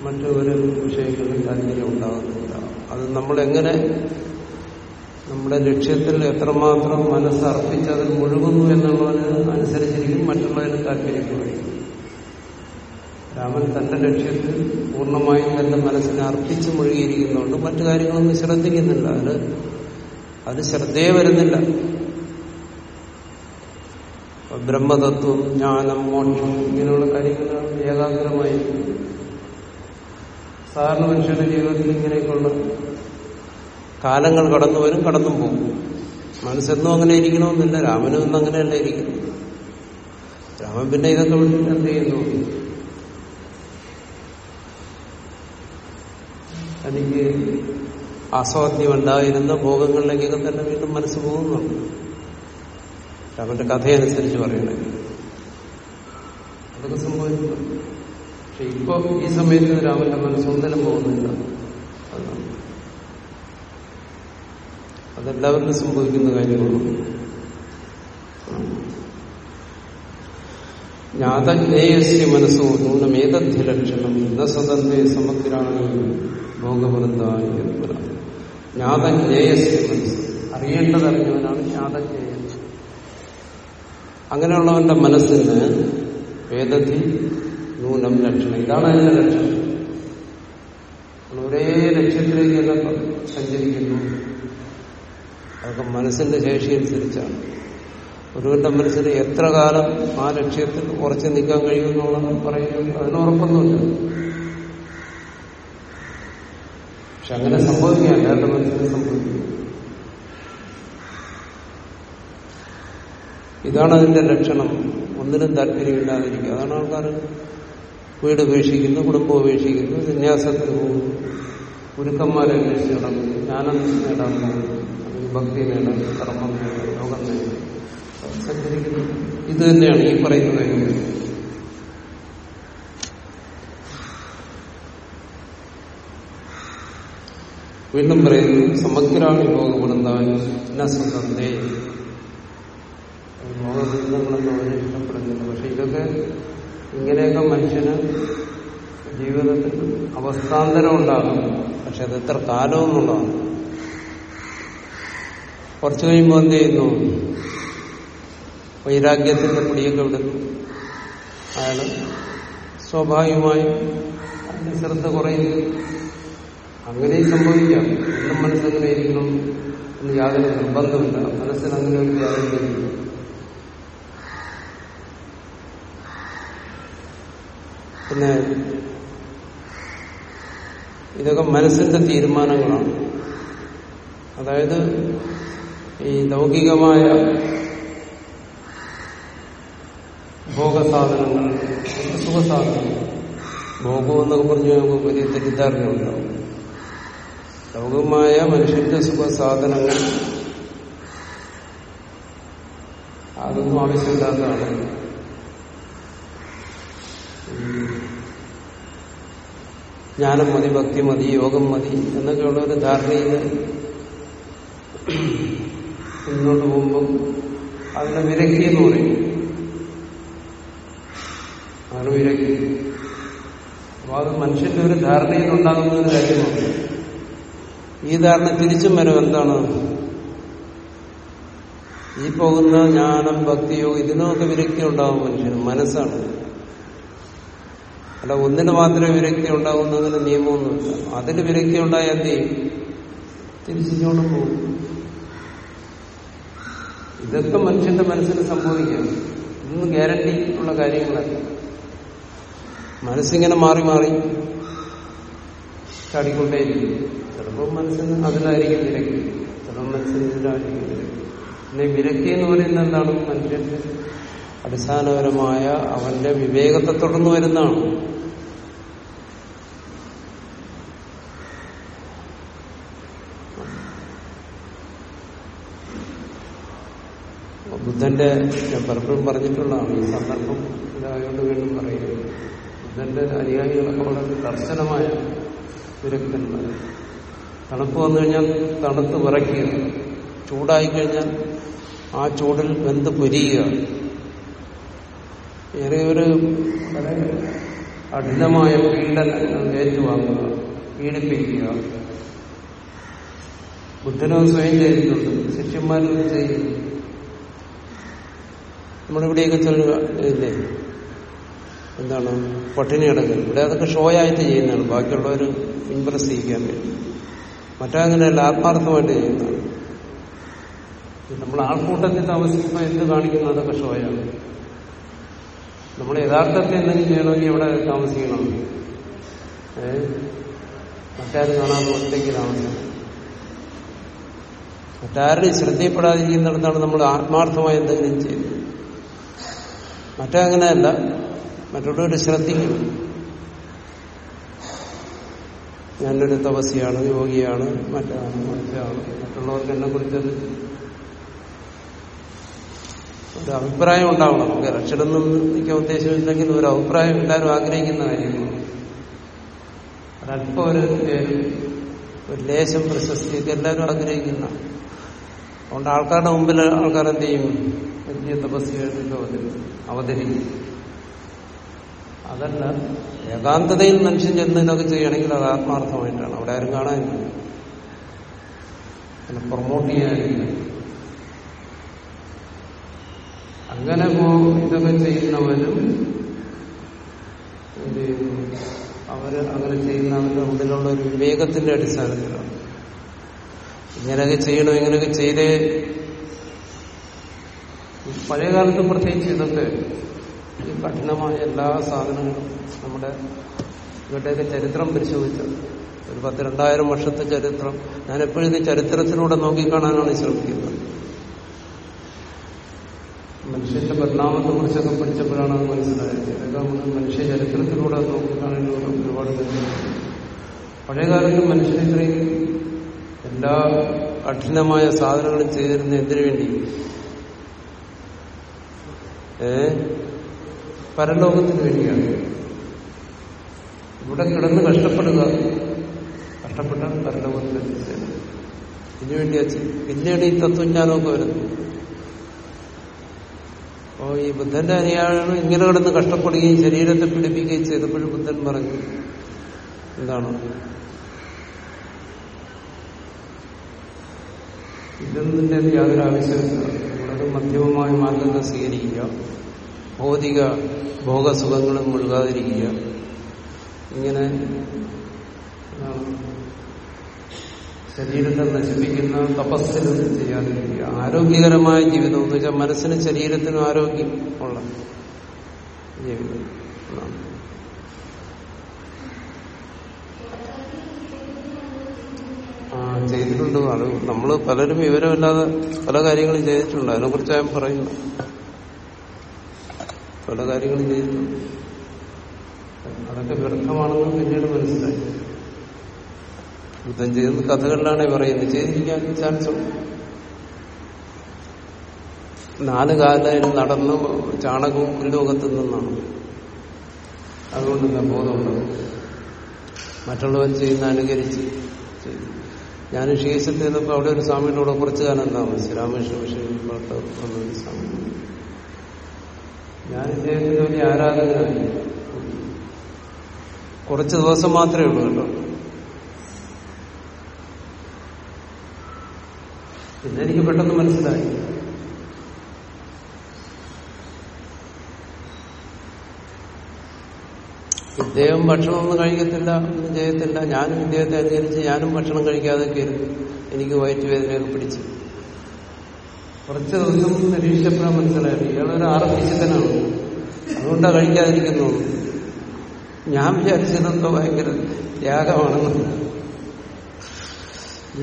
മറ്റൊരു വിഷയങ്ങളിൽ താല്പര്യം ഉണ്ടാകുന്നില്ല. അത് നമ്മളെങ്ങനെ നമ്മുടെ ലക്ഷ്യത്തിൽ എത്രമാത്രം മനസ്സ് മനസ്സർപ്പിച്ച് അതിൽ മുഴുകുന്നു എന്നുള്ളതിന് അനുസരിച്ചിരിക്കും മറ്റുള്ളവരെ താല്പര്യപ്പെടുകയും രാമൻ തന്റെ ലക്ഷ്യത്തിൽ പൂർണമായും തന്റെ മനസ്സിനെ അർപ്പിച്ച് മുഴുകിയിരിക്കുന്നതുകൊണ്ട് മറ്റു കാര്യങ്ങളൊന്നും ശ്രദ്ധിക്കുന്നില്ല. അത് അത് ശ്രദ്ധയെ വരുന്നില്ല. ബ്രഹ്മതത്വം ജ്ഞാനം മോക്ഷം ഇങ്ങനെയുള്ള കാര്യങ്ങളാണ് ഏകാഗ്രമായി സാധാരണ മനുഷ്യരുടെ ജീവിതത്തിൽ ഇങ്ങനെയൊക്കെയുള്ള കാലങ്ങൾ കടന്നു വരും കടന്നും പോകും. മനസ്സെന്നും അങ്ങനെ ഇരിക്കണമെന്നില്ല രാമനും ഇന്ന് അങ്ങനെയല്ല ഇരിക്കുന്നു രാമൻ പിന്നെ ഇതൊക്കെ വിളിച്ചിട്ട് എന്ത് ചെയ്യുന്നു? തനിക്ക് ആസ്വാദ്യമുണ്ടായിരുന്ന ഭോഗങ്ങളിലേക്കൊക്കെ തന്നെ വീണ്ടും മനസ്സ് പോകുന്നുണ്ട് രാമന്റെ കഥയനുസരിച്ച് പറയണേ അതൊക്കെ സംഭവിക്കുന്നു. പക്ഷെ ഇപ്പൊ ഈ സമയത്ത് രാമന്റെ മനസ്സൊന്നിനും പോകുന്നില്ല. അതാണ് അതെല്ലാവർക്കും സംഭവിക്കുന്ന കാര്യമാണ് ജ്ഞാതജ്ഞേയസ്യ മനസ്സോ നൂനമേതധ്യ ലക്ഷണം ഇന്ന സ്വതന്ത്രേ സമഗ്രാണി പറയാം ജ്ഞാതജ്ഞേയസ്യ മനസ്സ്. അറിയേണ്ടതറിഞ്ഞവനാണ് ജ്ഞാതജ്ഞേയം അങ്ങനെയുള്ളവന്റെ മനസ്സിന് വേദത്തിൽ നൂനം ലക്ഷണം. ഇതാണ് അതിന്റെ ലക്ഷണം. ഒരേ ലക്ഷ്യത്തിലേക്ക് സഞ്ചരിക്കുന്നു. അതൊക്കെ മനസ്സിന്റെ ശേഷി അനുസരിച്ചാണ്. ഒരുവന്റെ മനസ്സിന് എത്ര കാലം ആ ലക്ഷ്യത്തിൽ ഉറച്ചു നിൽക്കാൻ കഴിയുമെന്നുള്ളത് പറയുന്നത് അതിന് ഉറപ്പൊന്നുമില്ല. പക്ഷെ അങ്ങനെ സംഭവിക്കുകയാണ് അല്ലാത്ത മനസ്സിന് സംഭവിക്കുക ഇതാണ് അതിന്റെ ലക്ഷണം. ഒന്നിനും താല്പര്യമില്ലാതിരിക്കുക. അതാണ് ആൾക്കാർ വീട് ഉപേക്ഷിക്കുന്നു കുടുംബം ഉപേക്ഷിക്കുന്നു സന്യാസത്തിന് പോകുന്നു. ഗുരുക്കന്മാരെ അന്വേഷിച്ച് നടക്കുന്നു ജ്ഞാനം നേടാൻ പോകുന്നു. ഭക്തി വേണം കർമ്മം വേണം യോഗം വേണം. സഞ്ചരിക്കുന്നു ഇത് തന്നെയാണ് ഈ പറയുന്നത് വീണ്ടും പറയുന്നു സമഗ്രാണി ഭോഗപ്പെടുന്നവൻ സ്വന്തേ ഭോഗബന്ധങ്ങളൊന്നും അവനെ ഇഷ്ടപ്പെടുന്നില്ല. പക്ഷെ ഇതൊക്കെ ഇങ്ങനെയൊക്കെ മനുഷ്യന് ജീവിതത്തിൽ അവസ്ഥാന്തരം ഉണ്ടാകും. പക്ഷെ അത് എത്ര കാലമെന്നുള്ളതാണ് കുറച്ചു കഴിയുമ്പോൾ എന്ത് ചെയ്യുന്നു? വൈരാഗ്യത്തിന്റെ പിടിയൊക്കെ വിടുന്നു അയാൾ സ്വാഭാവികമായും അതിന്റെ ശ്രദ്ധ കുറയുന്നു. അങ്ങനെയും സംഭവിക്കാം. എന്നും മനസ്സെങ്ങനെ ഇരിക്കണം. എന്ന് യാതൊരു നിർബന്ധമില്ല മനസ്സിന് അങ്ങനെ ഒരു യാതൊരു പിന്നെ ഇതൊക്കെ മനസ്സിന്റെ തീരുമാനങ്ങളാണ്. അതായത് ഈ ലൗകികമായ ഭോഗസാധനങ്ങൾ സുഖസാധനങ്ങൾ ഭോഗം എന്നൊക്കെ പറഞ്ഞു നമുക്ക് വലിയ തെറ്റിദ്ധാരണയുണ്ടാവും ലൗകികമായ മനുഷ്യന്റെ സുഖസാധനങ്ങൾ അതൊന്നും ആവശ്യമില്ലാത്തതാണ്. ജ്ഞാനം മതി ഭക്തി മതി യോഗം മതി എന്നൊക്കെയുള്ള ഒരു ധാരണയിൽ മുന്നോട്ട് പോകുമ്പോൾ അതിനെ വിലക്കി എന്ന് പറയും. അങ്ങനെ വിലക്കി. അപ്പൊ അത് മനുഷ്യന്റെ ഒരു ധാരണയിൽ ഉണ്ടാകുന്ന ഒരു കാര്യമാണ്. ഈ ധാരണ തിരിച്ചും വരും എന്താണ്? ഈ പോകുന്ന ജ്ഞാനം ഭക്തിയോ ഇതിനൊക്കെ വിരക്തി ഉണ്ടാകും മനുഷ്യന്. മനസ്സാണ്. അല്ല ഒന്നിന് മാത്രമേ വിരക്തി ഉണ്ടാകുന്നതിന് നിയമമൊന്നുമില്ല. അതിന് വിരക്തി ഉണ്ടായാൽ എന്ത് തിരിച്ചിങ്ങോട്ട് പോകും. ഇതൊക്കെ മനുഷ്യന്റെ മനസ്സിന് സംഭവിക്കാം ഇതൊന്നും ഗ്യാരണ്ടി ഉള്ള കാര്യങ്ങളല്ല. മനസ്സിങ്ങനെ മാറി മാറി ചാടിക്കൊണ്ടേയിരിക്കും. ചിലപ്പോൾ മനസ്സിന് അതിലായിരിക്കും വിലക്ക്. ചിലപ്പോൾ മനസ്സിന് ഇതിലായിരിക്കും വിലക്ക്. പിന്നെ വിലക്ക് എന്ന് പറയുന്നത് എന്താണ്? മനുഷ്യന്റെ അടിസ്ഥാനപരമായ അവന്റെ വിവേകത്തെ തുടർന്ന് വരുന്നതാണ്. ബുദ്ധന്റെ ഞാൻ പലപ്പോഴും പറഞ്ഞിട്ടുള്ളതാണ് ഈ സന്ദർഭം ഇതായോണ്ട് വീണ്ടും പറയുന്നത് ബുദ്ധന്റെ അനുയായികളൊക്കെ വളരെ കർശനമായ വിരക്തന്മാർ തണുപ്പ് വന്നു കഴിഞ്ഞാൽ തണുത്ത് വിറയ്ക്കുക ചൂടായി കഴിഞ്ഞാൽ ആ ചൂടിൽ വെന്ത് പൊരിയുക ഏറെ ഒരു വളരെ കഠിനമായ പീഡനങ്ങൾ ഏറ്റുവാങ്ങുക പീഡിപ്പിക്കുക. ബുദ്ധനോ സ്വയം ചെയ്തിട്ടുണ്ട് ശിഷ്യന്മാരും ചെയ്യുന്നു. നമ്മുടെ ഇവിടെയൊക്കെ ചെല്ലുക ഇല്ലേ? എന്താണ്? പട്ടിണി അടങ്ങൽ ഇവിടെ അതൊക്കെ ഷോ ആയിട്ട് ചെയ്യുന്നതാണ്. ബാക്കിയുള്ളവർ ഇമ്പ്രസ് ചെയ്യിക്കാൻ വേണ്ടി. മറ്റങ്ങനെയല്ല ആത്മാർത്ഥമായിട്ട് ചെയ്യുന്നതാണ്. നമ്മൾ ആൾക്കൂട്ടത്തിൽ താമസിക്കുമ്പോൾ എന്ത് കാണിക്കുന്നു അതൊക്കെ ഷോയാണ്. നമ്മൾ യഥാർത്ഥത്തിൽ എന്തെങ്കിലും ചെയ്യണമെങ്കിൽ ഇവിടെ താമസിക്കണം? മറ്റാരും കാണാതെ ഒറ്റയ്ക്ക് താമസിക്കണം? മറ്റാരുടെ ശ്രദ്ധയപ്പെടാതിരിക്കുന്നിടത്താണ് നമ്മൾ ആത്മാർത്ഥമായി എന്തെങ്കിലും ചെയ്യുന്നത്. മറ്റങ്ങനെയല്ല. മറ്റുള്ളവർ ശ്രദ്ധിക്കും ഞാനൊരു തപസ്യാണ് യോഗിയാണ് മറ്റാണ് മറ്റാണ് മറ്റുള്ളവർക്ക് എന്നെ കുറിച്ചൊരു ഒരു അഭിപ്രായം ഉണ്ടാവണം. നമുക്ക് രക്ഷണം നിൽക്കാൻ ഉദ്ദേശമില്ലെങ്കിൽ ഒരു അഭിപ്രായം എല്ലാവരും ആഗ്രഹിക്കുന്ന കാര്യമാണ് ഒരല്പം ഒരു ഒരു ലേശം പ്രശസ്തിയൊക്കെ എല്ലാവരും ആഗ്രഹിക്കുന്ന. അതുകൊണ്ട് ആൾക്കാരുടെ മുമ്പിൽ ആൾക്കാരെന്ത് ചെയ്യും? വലിയ തപസ്യായിട്ടൊക്കെ അവതരിക്കും. അതല്ല ഏകാന്തതയിൽ മനുഷ്യൻ ചെന്ന് ഇതൊക്കെ ചെയ്യണമെങ്കിൽ അത് ആത്മാർത്ഥമായിട്ടാണ്. അവിടെ ആരും കാണാനില്ല. പിന്നെ പ്രൊമോട്ട് ചെയ്യാനില്ല. അങ്ങനെ ഇതൊക്കെ ചെയ്യുന്നവരും അവർ അങ്ങനെ ചെയ്യുന്നവരുടെ ഉള്ളിലുള്ള ഒരു വിവേകത്തിന്റെ അടിസ്ഥാനത്തിലാണ്. ഇങ്ങനെയൊക്കെ ചെയ്യണം ഇങ്ങനെയൊക്കെ ചെയ്തേ പഴയകാലത്ത് പ്രത്യേകിച്ച് ഇതൊക്കെ ഈ കഠിനമായ എല്ലാ സാധനങ്ങളും നമ്മുടെ ഇവരുടെയൊക്കെ ചരിത്രം പരിശോധിച്ചത്. ഒരു പത്ത് രണ്ടായിരം വർഷത്തെ ചരിത്രം. ഞാൻ എപ്പോഴും ഇത് ചരിത്രത്തിലൂടെ നോക്കിക്കാണാനാണ് ശ്രമിക്കുന്നത്. മനുഷ്യന്റെ പരിണാമത്തെ കുറിച്ചൊക്കെ പഠിച്ചപ്പോഴാണ് അത് മനസ്സിലായത്. ഇതൊക്കെ മനുഷ്യ ചരിത്രത്തിലൂടെ നോക്കിക്കാണാനുള്ള ഒരുപാട് പഴയകാലത്ത് മനുഷ്യൻ ഇത്രയും എല്ലാ കഠിനമായ സാധനങ്ങളും ചെയ്തിരുന്ന എന്തിനു വേണ്ടി പരലോകത്തിന് വേണ്ടിയാണ്. ഇവിടെ കിടന്ന് കഷ്ടപ്പെടുക. കഷ്ടപ്പെട്ടാൽ പരലോകത്തിന് എത്തിച്ചേരും ഇതിനുവേണ്ടിയാ പിന്നീട് ഈ തത്വജ്ഞാനമൊക്കെ വരുന്നു. അപ്പോ ഈ ബുദ്ധന്റെ അനുയായികൾ ഇങ്ങനെ കിടന്ന് കഷ്ടപ്പെടുകയും ശരീരത്തെ പിടിപ്പിക്കുകയും ചെയ്തപ്പോഴും ബുദ്ധൻ പറഞ്ഞു എന്താണ്? ഇതൊന്നിന്റെ യാതൊരു ആവശ്യമില്ല വളരെ മധ്യമമായ മാർഗത്തെ സ്വീകരിക്കുക. ഭൗതിക ഭോഗസുഖങ്ങളും മുഴുകാതിരിക്കുക. ഇങ്ങനെ ശരീരത്തെ നശിപ്പിക്കുന്ന തപസ്സിലും ചെയ്യാതിരിക്കുക. ആരോഗ്യകരമായ ജീവിതം എന്ന് വെച്ചാൽ മനസ്സിനും ശരീരത്തിനും ആരോഗ്യം ഉള്ള ജീവിതം എന്നാണ് ആ ചെയ്തിട്ടുണ്ട്. അത് നമ്മൾ പലരും വിവരമില്ലാതെ പല കാര്യങ്ങളും ചെയ്തിട്ടുണ്ട്. അതിനെ കുറിച്ച് ഞാൻ പറയുന്നു. പല കാര്യങ്ങളും ചെയ്തിട്ടുണ്ട്. അതൊക്കെ വ്യർത്ഥമാണെന്ന് പിന്നീട് മനസ്സിലായി. യുദ്ധം ചെയ്യുന്ന കഥകളിലാണ് പറയുന്നത്. ചെയ്തിരിക്കാൻ ചാൻസ് നാല് കാലം നടന്ന് ചാണകവും പുല്ലുമൊക്കെ നിന്നാണ്. അതുകൊണ്ട് ബോധമുണ്ട് മറ്റുള്ളവർ ചെയ്യുന്ന അനുകരിച്ച് ചെയ്തു. ഞാൻ നിന്നപ്പോൾ അവിടെ ഒരു സ്വാമിയുടെ കൂടെ കുറച്ച് കാലം എന്താ ശ്രീരാമകൃഷ്ണ വിഷയം സ്വാമി. ഞാൻ ഇദ്ദേഹത്തിന്റെ വലിയ ആരാധകനായി കുറച്ച് ദിവസം മാത്രമേ ഉള്ളൂ കേട്ടോ. പിന്നെ എനിക്ക് പെട്ടെന്ന് മനസ്സിലായി. ഇദ്ദേഹം ഭക്ഷണമൊന്നും കഴിക്കത്തില്ല ഒന്നും ചെയ്യത്തില്ല. ഞാനും ഇദ്ദേഹത്തെ അനുകരിച്ച് ഞാനും ഭക്ഷണം കഴിക്കാതെ കയറും എനിക്ക് വയറ്റുവേദനയൊക്കെ പിടിച്ചു. കുറച്ച് ദിവസം നിരീക്ഷിച്ചപ്പോഴാണ് മനസ്സിലായത് ഇയാളൊരു ആർപ്പിച്ചതനാണ് അതുകൊണ്ടാണ് കഴിക്കാതിരിക്കുന്നു ഞാൻ വിചാരിച്ചതെന്തോ ഭയങ്കര ത്യാഗമാണെന്ന്.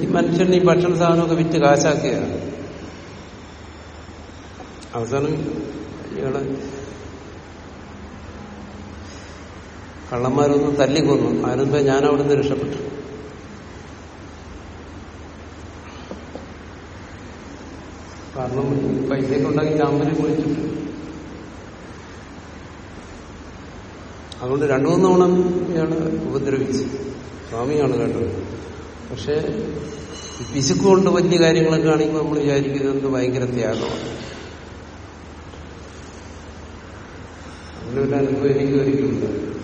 ഈ മനുഷ്യൻ ഈ ഭക്ഷണ സാധനമൊക്കെ വിറ്റ് കാശാക്കിയാണ് അവസാനം ഇയാൾ കള്ളന്മാരൊന്ന് തല്ലിക്കൊന്നു. അതിനുമ്പേ ഞാൻ അവിടുന്ന് രക്ഷപ്പെട്ടു കാരണം പൈസയൊക്കെ ഉണ്ടാക്കി ചാമ്പനെ കുളിച്ചിട്ട്. അതുകൊണ്ട് രണ്ടു മൂന്ന് തവണ ഇയാൾ ഉപദ്രവിച്ചു. സ്വാമിയാണ് കേട്ടത്. പക്ഷെ പിശുക്കുകൊണ്ട് വലിയ കാര്യങ്ങളൊക്കെ ആണെങ്കിൽ നമ്മൾ വിചാരിക്കുന്നത് ഭയങ്കര ത്യാഗമാണ്. അങ്ങനെ ഒരു അനുഭവം എനിക്ക് ഒരിക്കലുണ്ട്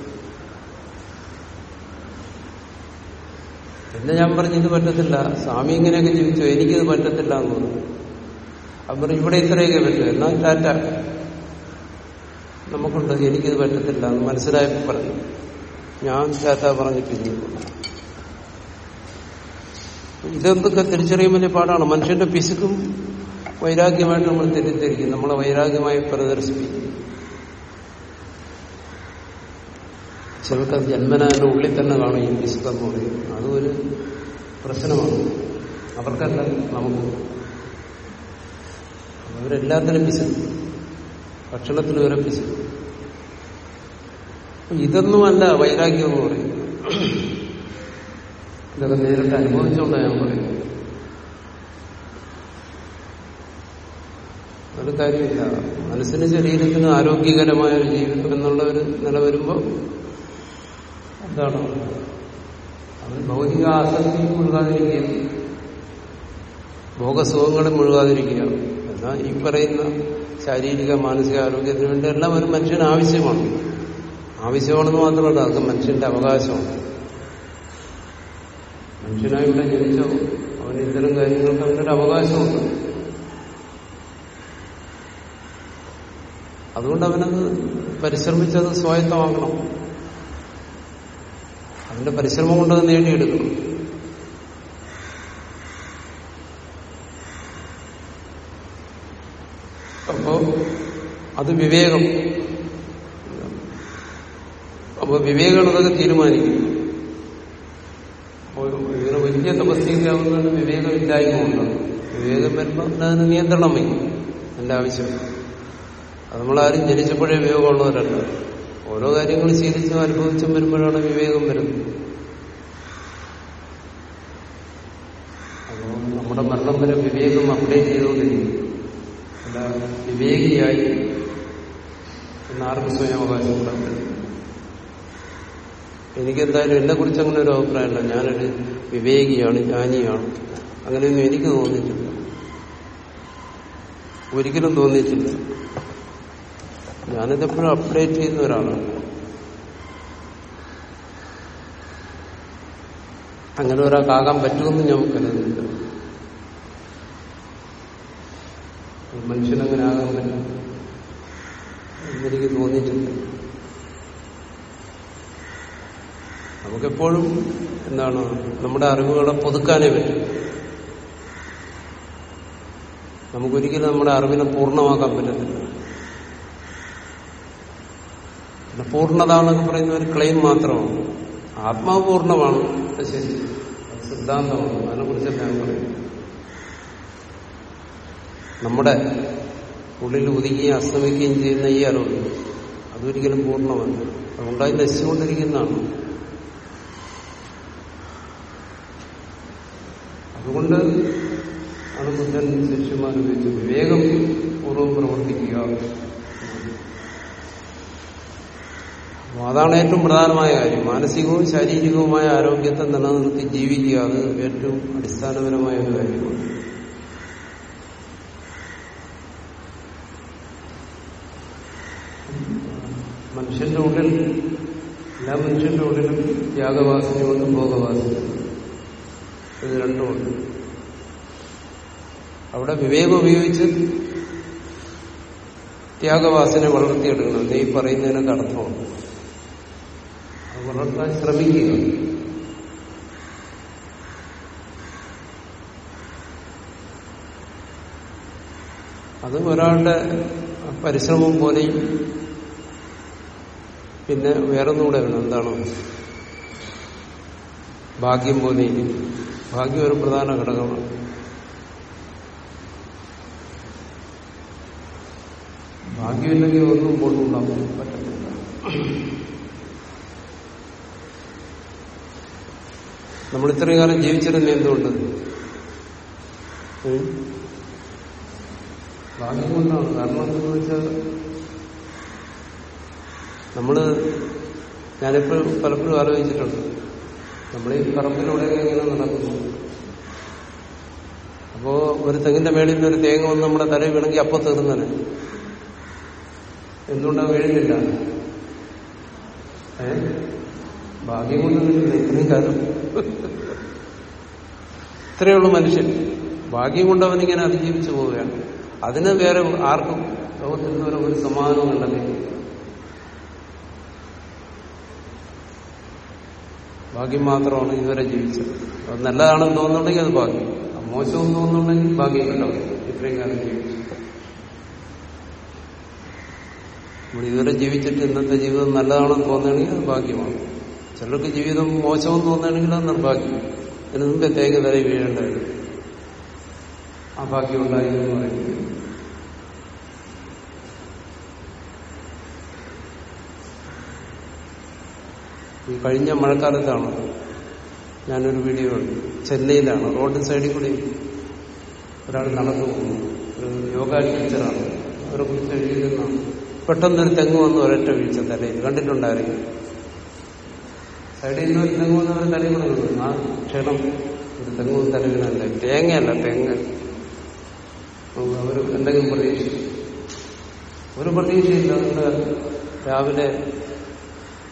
എന്ന് ഞാൻ പറഞ്ഞു ഇത് പറ്റത്തില്ല. സ്വാമി ഇങ്ങനെയൊക്കെ ജീവിച്ചു എനിക്കിത് പറ്റത്തില്ല എന്ന് പറഞ്ഞു. അവർ ഇവിടെ ഇത്രയൊക്കെ പറ്റും. എന്നാൽ ടാറ്റ. നമുക്കുണ്ട്. എനിക്കിത് പറ്റത്തില്ല എന്ന് മനസ്സിലായപ്പോൾ പറഞ്ഞു. ഞാൻ ടാറ്റ പറഞ്ഞു പിന്നീട് ഇതെന്തൊക്കെ തിരിച്ചറിയാൻ വലിയ പാടാണ്. മനുഷ്യന്റെ പിശുക്കും വൈരാഗ്യമായിട്ട് നമ്മൾ തെറ്റിദ്ധരിക്കും. നമ്മളെ വൈരാഗ്യമായി പ്രദർശിപ്പിക്കും. ചിലർക്ക് അത് ജന്മനാന്റെ ഉള്ളിൽ തന്നെ കാണും ഈ വിശുദ്ധം എന്ന് പറയും അതൊരു പ്രശ്നമാണ്. അവർക്കല്ല നമുക്ക്. അവരെല്ലാത്തിനും പിശുക്കും ഭക്ഷണത്തിന് വരെ പിശുക്കും ഇതൊന്നുമല്ല വൈരാഗ്യം എന്ന് പറയും ഇതൊക്കെ നേരിട്ട് അനുഭവിച്ചുകൊണ്ടാണ് ഞാൻ പറയുന്നത്. ഒരു കാര്യമില്ല. മനസ്സിന് ശരീരത്തിന് ആരോഗ്യകരമായ ഒരു ജീവിതം എന്നുള്ള ഒരു നില വരുമ്പോൾ എന്താണ്? അവൻ ഭൗതിക ആസക്തി മുഴുകാതിരിക്കുക ഭോഗസുഖങ്ങളും മുഴുകാതിരിക്കുക എന്നാൽ ഈ പറയുന്ന ശാരീരിക മാനസിക ആരോഗ്യത്തിന് വേണ്ടി എല്ലാം ഒരു മനുഷ്യന് ആവശ്യമാണ്. ആവശ്യമാണെന്ന് മാത്രമല്ല അത് മനുഷ്യന്റെ അവകാശമാണ്. മനുഷ്യനായി ഇവിടെ ജനിച്ചോ അവന് ഇത്തരം കാര്യങ്ങൾക്ക് അവനൊരു അവകാശമുണ്ട്. അതുകൊണ്ട് അവനത് പരിശ്രമിച്ചത് സ്വായത്തമാക്കണം. അവന്റെ പരിശ്രമം കൊണ്ടത് നേടിയെടുക്കണം അപ്പോ അത് വിവേകം. അപ്പൊ വിവേകമാണ് അതൊക്കെ തീരുമാനിക്കും അപ്പോൾ ഇങ്ങനെ വലിയ തപസ്യക്കാവുന്നതിന് വിവേകമില്ലായ്മ ഉണ്ടാകും വിവേകം വരുമ്പോൾ അതിന് നിയന്ത്രണം വയ്ക്കും. എന്റെ ആവശ്യം അത് നമ്മളാരും ജനിച്ചപ്പോഴേ വിവേകമുള്ളവരല്ല. ഓരോ കാര്യങ്ങൾ ശീലിച്ചും അനുഭവിച്ചും വരുമ്പോഴാണ് വിവേകം വരുന്നത്. അപ്പോൾ നമ്മുടെ മരണം വരെ വിവേകം അപ്ഡേറ്റ് ചെയ്തുകൊണ്ടിരിക്കും അല്ല വിവേകിയായി എന്നാർക്കും സ്വയം അവകാശം പറ്റും എനിക്കെന്തായാലും എന്നെ കുറിച്ച് അങ്ങനെ ഒരു അഭിപ്രായമില്ല. ഞാനൊരു വിവേകിയാണ് ജ്ഞാനിയാണ്. അങ്ങനെയൊന്നും എനിക്ക് തോന്നിയിട്ടില്ല. ഒരിക്കലും തോന്നിയിട്ടില്ല. ഞാനിതെപ്പോഴും അപ്ഡേറ്റ് ചെയ്യുന്ന ഒരാളാണ്. അങ്ങനെ ഒരാൾക്കാകാൻ പറ്റുമെന്ന് ഞാൻ കരുതുന്നില്ല. മനുഷ്യനങ്ങനെ ആകാൻ പറ്റും എന്നെനിക്ക് തോന്നിയിട്ടില്ല. നമുക്കെപ്പോഴും എന്താണ് നമ്മുടെ അറിവുകളെ പുതുക്കാനേ പറ്റും. നമുക്കൊരിക്കലും നമ്മുടെ അറിവിനെ പൂർണമാക്കാൻ പറ്റത്തില്ല പിന്നെ പൂർണത എന്നൊക്കെ പറയുന്ന ഒരു ക്ലെയിം മാത്രമാണ്. ആത്മാവ് പൂർണമാണ് അത് ശരി. സിദ്ധാന്തമാണ്. അതിനെക്കുറിച്ചല്ല ഞാൻ പറയുന്നത് നമ്മുടെ ഉള്ളിൽ ഉദിക്കുകയും അസ്തമിക്കുകയും ചെയ്യുന്ന ഈ അറിവ് അതൊരിക്കലും പൂർണമല്ല. അതുകൊണ്ടായി നശിച്ചുകൊണ്ടിരിക്കുന്നതാണ്. അതുകൊണ്ട് അത് ബുദ്ധൻ ശിഷ്യന്മാർ ഉപയോഗിച്ചത് വിവേകം പൂർവം പ്രവർത്തിക്കുക അപ്പൊ അതാണ് ഏറ്റവും പ്രധാനമായ കാര്യം. മാനസികവും ശാരീരികവുമായ ആരോഗ്യത്തെ നിലനിർത്തി ജീവിക്കുക അത് ഏറ്റവും അടിസ്ഥാനപരമായ ഒരു കാര്യമാണ്. മനുഷ്യന്റെ ഉള്ളിൽ എല്ലാ മനുഷ്യന്റെ ഉള്ളിലും ത്യാഗവാസനയുണ്ട് ഭോഗവാസനയുണ്ട് ഇത് രണ്ടുമുണ്ട്. അവിടെ വിവേകം ഉപയോഗിച്ച് ത്യാഗവാസനെ വളർത്തിയെടുക്കണം നീ പറയുന്നതിനൊക്കെ അർത്ഥമുണ്ട്. വളർത്താൻ ശ്രമിക്കുക. അത് ഒരാളുടെ പരിശ്രമം പോലെയും പിന്നെ വേറൊന്നുകൂടെ വേണം. എന്താണ്? ഭാഗ്യം പോലെയും. ഭാഗ്യം ഒരു പ്രധാന ഘടകമാണ്. ഭാഗ്യമില്ലെങ്കിൽ ഒന്നും കൊണ്ടുണ്ടാക്കാൻ പറ്റത്തില്ല. നമ്മൾ ഇത്രയും കാലം ജീവിച്ചിരുന്ന എന്തുകൊണ്ട്? ഭാഗ്യം കാരണം എന്താണെന്ന് വെച്ചാൽ നമ്മൾ ഞാനെപ്പോഴും പലപ്പോഴും ആലോചിച്ചിട്ടുണ്ട്. നമ്മൾ ഈ പറമ്പിലൂടെയൊക്കെ ഇങ്ങനെ നടക്കുന്നു. അപ്പോ ഒരു തെങ്ങിന്റെ മേളിൽ നിന്ന് ഒരു തേങ്ങ വന്ന് നമ്മുടെ തലയിൽ വീണെങ്കിൽ അപ്പൊ തീർന്നനെ എന്തുകൊണ്ടാണ് വീഴുന്നില്ല? ഏ? ഭാഗ്യം കൊണ്ട് ഇത്രയും കാലം. ഇത്രയേ ഉള്ളൂ മനുഷ്യൻ. ഭാഗ്യം കൊണ്ട് അവനിങ്ങനെ അതിജീവിച്ചു പോവുകയാണ്. അതിന് വേറെ ആർക്കും ലോകത്തിൽ ഇതുവരെ ഒരു സമാധാനവും കണ്ടെത്തിയില്ല ഭാഗ്യം മാത്രമാണ് ഇതുവരെ ജീവിച്ചത്. അത് നല്ലതാണെന്ന് തോന്നുന്നുണ്ടെങ്കിൽ അത് ഭാഗ്യം. മോശമെന്ന് തോന്നുന്നുണ്ടെങ്കിൽ ഭാഗ്യം കിട്ടും ഇത്രയും കാലം ജീവിച്ചു. നമ്മൾ ഇതുവരെ ജീവിച്ചിട്ട് ഇന്നത്തെ ജീവിതം നല്ലതാണെന്ന് തോന്നുകയാണെങ്കിൽ അത് ഭാഗ്യമാണ്. ചിലർക്ക് ജീവിതം മോശമെന്ന് തോന്നുകയാണെങ്കിൽ അത് നിർഭാഗ്യം. അതിന് മുമ്പേ തേങ്ങ തലയിൽ വീഴേണ്ടത് ആ ഭാഗ്യം ഉണ്ടായി എന്ന് പറയുന്നത്. ഈ കഴിഞ്ഞ മഴക്കാലത്താണ് ഞാനൊരു വീഡിയോ ഉണ്ട് ചെന്നൈയിലാണ്. റോഡ് സൈഡിൽ കൂടി ഒരാൾ നടന്നു പോകുന്നു. ഒരു യോഗ ടീച്ചറാണ്. അവരെ കുറിച്ച് എഴുതിയിരുന്നാണ് പെട്ടെന്നൊരു തെങ്ങ് വന്ന് ഒരൊറ്റ വീഴ്ച തലയിൽ കണ്ടിട്ടുണ്ടായിരുന്നു സൈഡിൽ നിന്ന് ഒരു തെങ്ങ് വന്ന് ഒരു വീണു ആ ക്ഷണം ഒരു തെങ്ങ് വീണല്ല തേങ്ങയല്ല തെങ്ങ്. അവർ എന്തെങ്കിലും പ്രതീക്ഷിച്ചു ഒരു പ്രതീക്ഷയില്ല അതുകൊണ്ട് രാവിലെ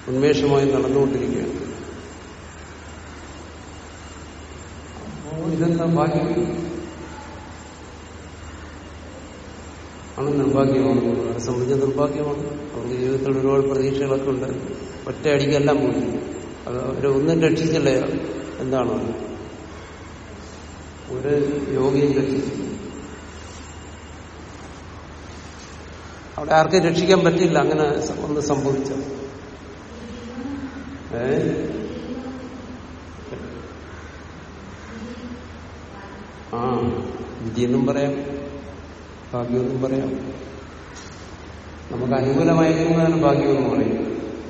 ഉന്മേഷമായി നടന്നുകൊണ്ടിരിക്കുകയാണ്. അപ്പോ ഇതെന്താ ഭാഗ്യം? ആണ് നിർഭാഗ്യമാണ്. അവരെ സംബന്ധിച്ച നിർഭാഗ്യമാണ്. അവർക്ക് ജീവിതത്തിൽ ഒരുപാട് പ്രതീക്ഷകളൊക്കെ ഉണ്ട്. ഒറ്റയടിക്കെല്ലാം പോയി. അത് അവരെ ഒന്നും രക്ഷിച്ചില്ല. എന്താണ് ഒരു യോഗിയും രക്ഷിച്ചു അവിടെ ആർക്കും രക്ഷിക്കാൻ പറ്റില്ല അങ്ങനെ ഒന്ന് സംഭവിച്ച. ആ വിധിയെന്നും പറയാം. ഭാഗ്യമെന്നും പറയാം. നമുക്ക് അനുകൂലമായിരിക്കുന്നതാണ് ഭാഗ്യമെന്ന് പറയും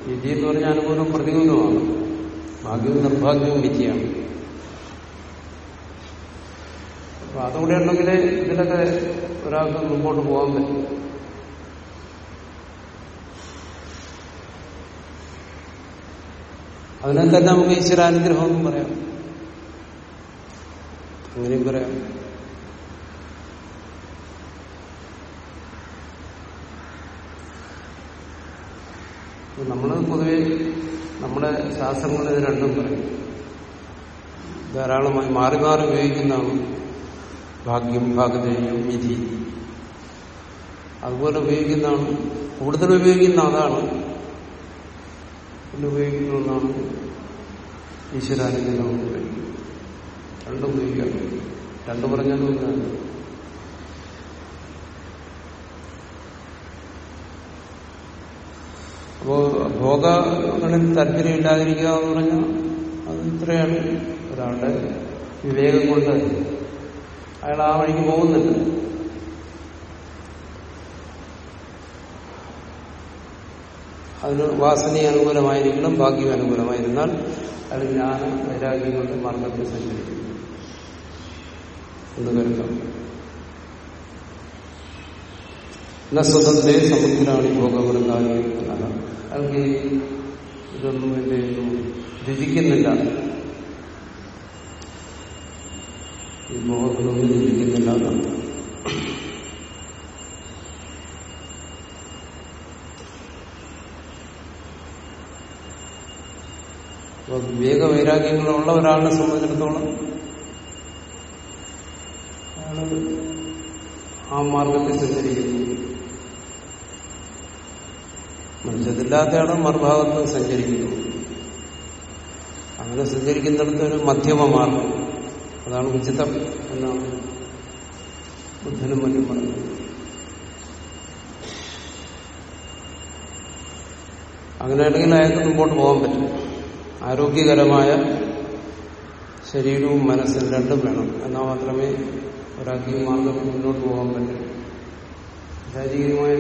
വിധി എന്ന് പറഞ്ഞാൽ അനുകൂലം പ്രതികൂലമാണ് ഭാഗ്യവും നിർഭാഗ്യവും വിദ്യയാണ് അപ്പൊ അതുകൂടെ ഉണ്ടെങ്കിൽ ഇതിലൊക്കെ ഒരാൾക്ക് മുമ്പോട്ട് പോകാൻ പറ്റും. അതിനെ നമുക്ക് ഈശ്വരാനുഗ്രഹം എന്നും പറയാം. അങ്ങനെയും പറയാം. നമ്മൾ പൊതുവെ നമ്മുടെ ശാസ്ത്രങ്ങൾ ഇത് രണ്ടും പറയും. ധാരാളമായി മാറി മാറി ഉപയോഗിക്കുന്നതാണ് ഭാഗ്യം ഭാഗതേയം വിധി അതുപോലെ ഉപയോഗിക്കുന്നതാണ് കൂടുതൽ ഉപയോഗിക്കുന്ന അതാണ്. പിന്നെ ഉപയോഗിക്കുന്ന ഒന്നാണ് ഈശ്വരാനുഗ്രഹം ഉപയോഗിക്കുന്നത് രണ്ടും ഉപയോഗിക്കാം രണ്ടു പറഞ്ഞാലും ഒന്നാണ്. ഭോഗങ്ങളിൽ താല്പര്യം ഇല്ലാതിരിക്കുക എന്ന് പറഞ്ഞാൽ അത് ഇത്രയാണ് ഒരാളുടെ വിവേകം കൊണ്ട് അയാൾ ആ വഴിക്ക് പോകുന്നില്ല അതിന് വാസന അനുകൂലമായിരിക്കണം ഭാഗ്യം അനുകൂലമായിരുന്നാൽ അത് ഞാൻ വൈരാഗ്യം കൊണ്ട് മാർഗത്തിൽ സഞ്ചരിക്കുന്നു. എന്ന് കരുതാം. സ്വതന്ത്രേ സമുദ്രാണി ഭോഗവൃന്ദാനിക്കുന്നല്ല അയാൾക്ക് ഇതൊന്നും എന്ത് ചെയ്യുന്നു രുചിക്കുന്നില്ല। ഈ ഭോഗങ്ങളൊന്നും രുചിക്കുന്നില്ല എന്നാണ്। വിവേക വൈരാഗ്യങ്ങളുള്ള ഒരാളിനെ സംബന്ധിച്ചിടത്തോളം ആ മാർഗത്തിൽ സഞ്ചരിക്കുന്നു മനുഷ്യത്തില്ലാത്തയാൾ മറുഭാഗത്ത് സഞ്ചരിക്കുന്നത് അങ്ങനെ സഞ്ചരിക്കുന്നിടത്ത് ഒരു മധ്യമ മാർഗം അതാണ് ഉചിതം എന്നാണ് ബുദ്ധനും മറ്റും പറഞ്ഞത് അങ്ങനെയാണെങ്കിൽ അയാൾക്ക് മുമ്പോട്ട് പോകാൻ പറ്റും. ആരോഗ്യകരമായ ശരീരവും മനസ്സും രണ്ടും വേണം. എന്നാൽ മാത്രമേ ഒരാൾക്ക് ഈ മാർഗത്തിൽ മുന്നോട്ട് പോകാൻ പറ്റും. ശാരീരികമായ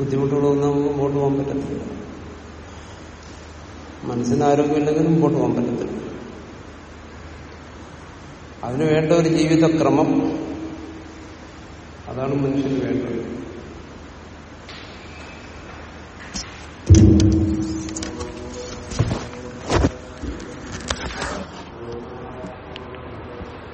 ബുദ്ധിമുട്ടുകളൊന്നും നമുക്ക് മുമ്പോട്ട് പോകാൻ പറ്റത്തില്ല. മനസ്സിന് ആരോഗ്യമില്ലെങ്കിൽ മുമ്പോട്ട് പോകാൻ പറ്റത്തില്ല. അതിന് വേണ്ട ഒരു ജീവിതക്രമം അതാണ് മനുഷ്യന് വേണ്ടത്.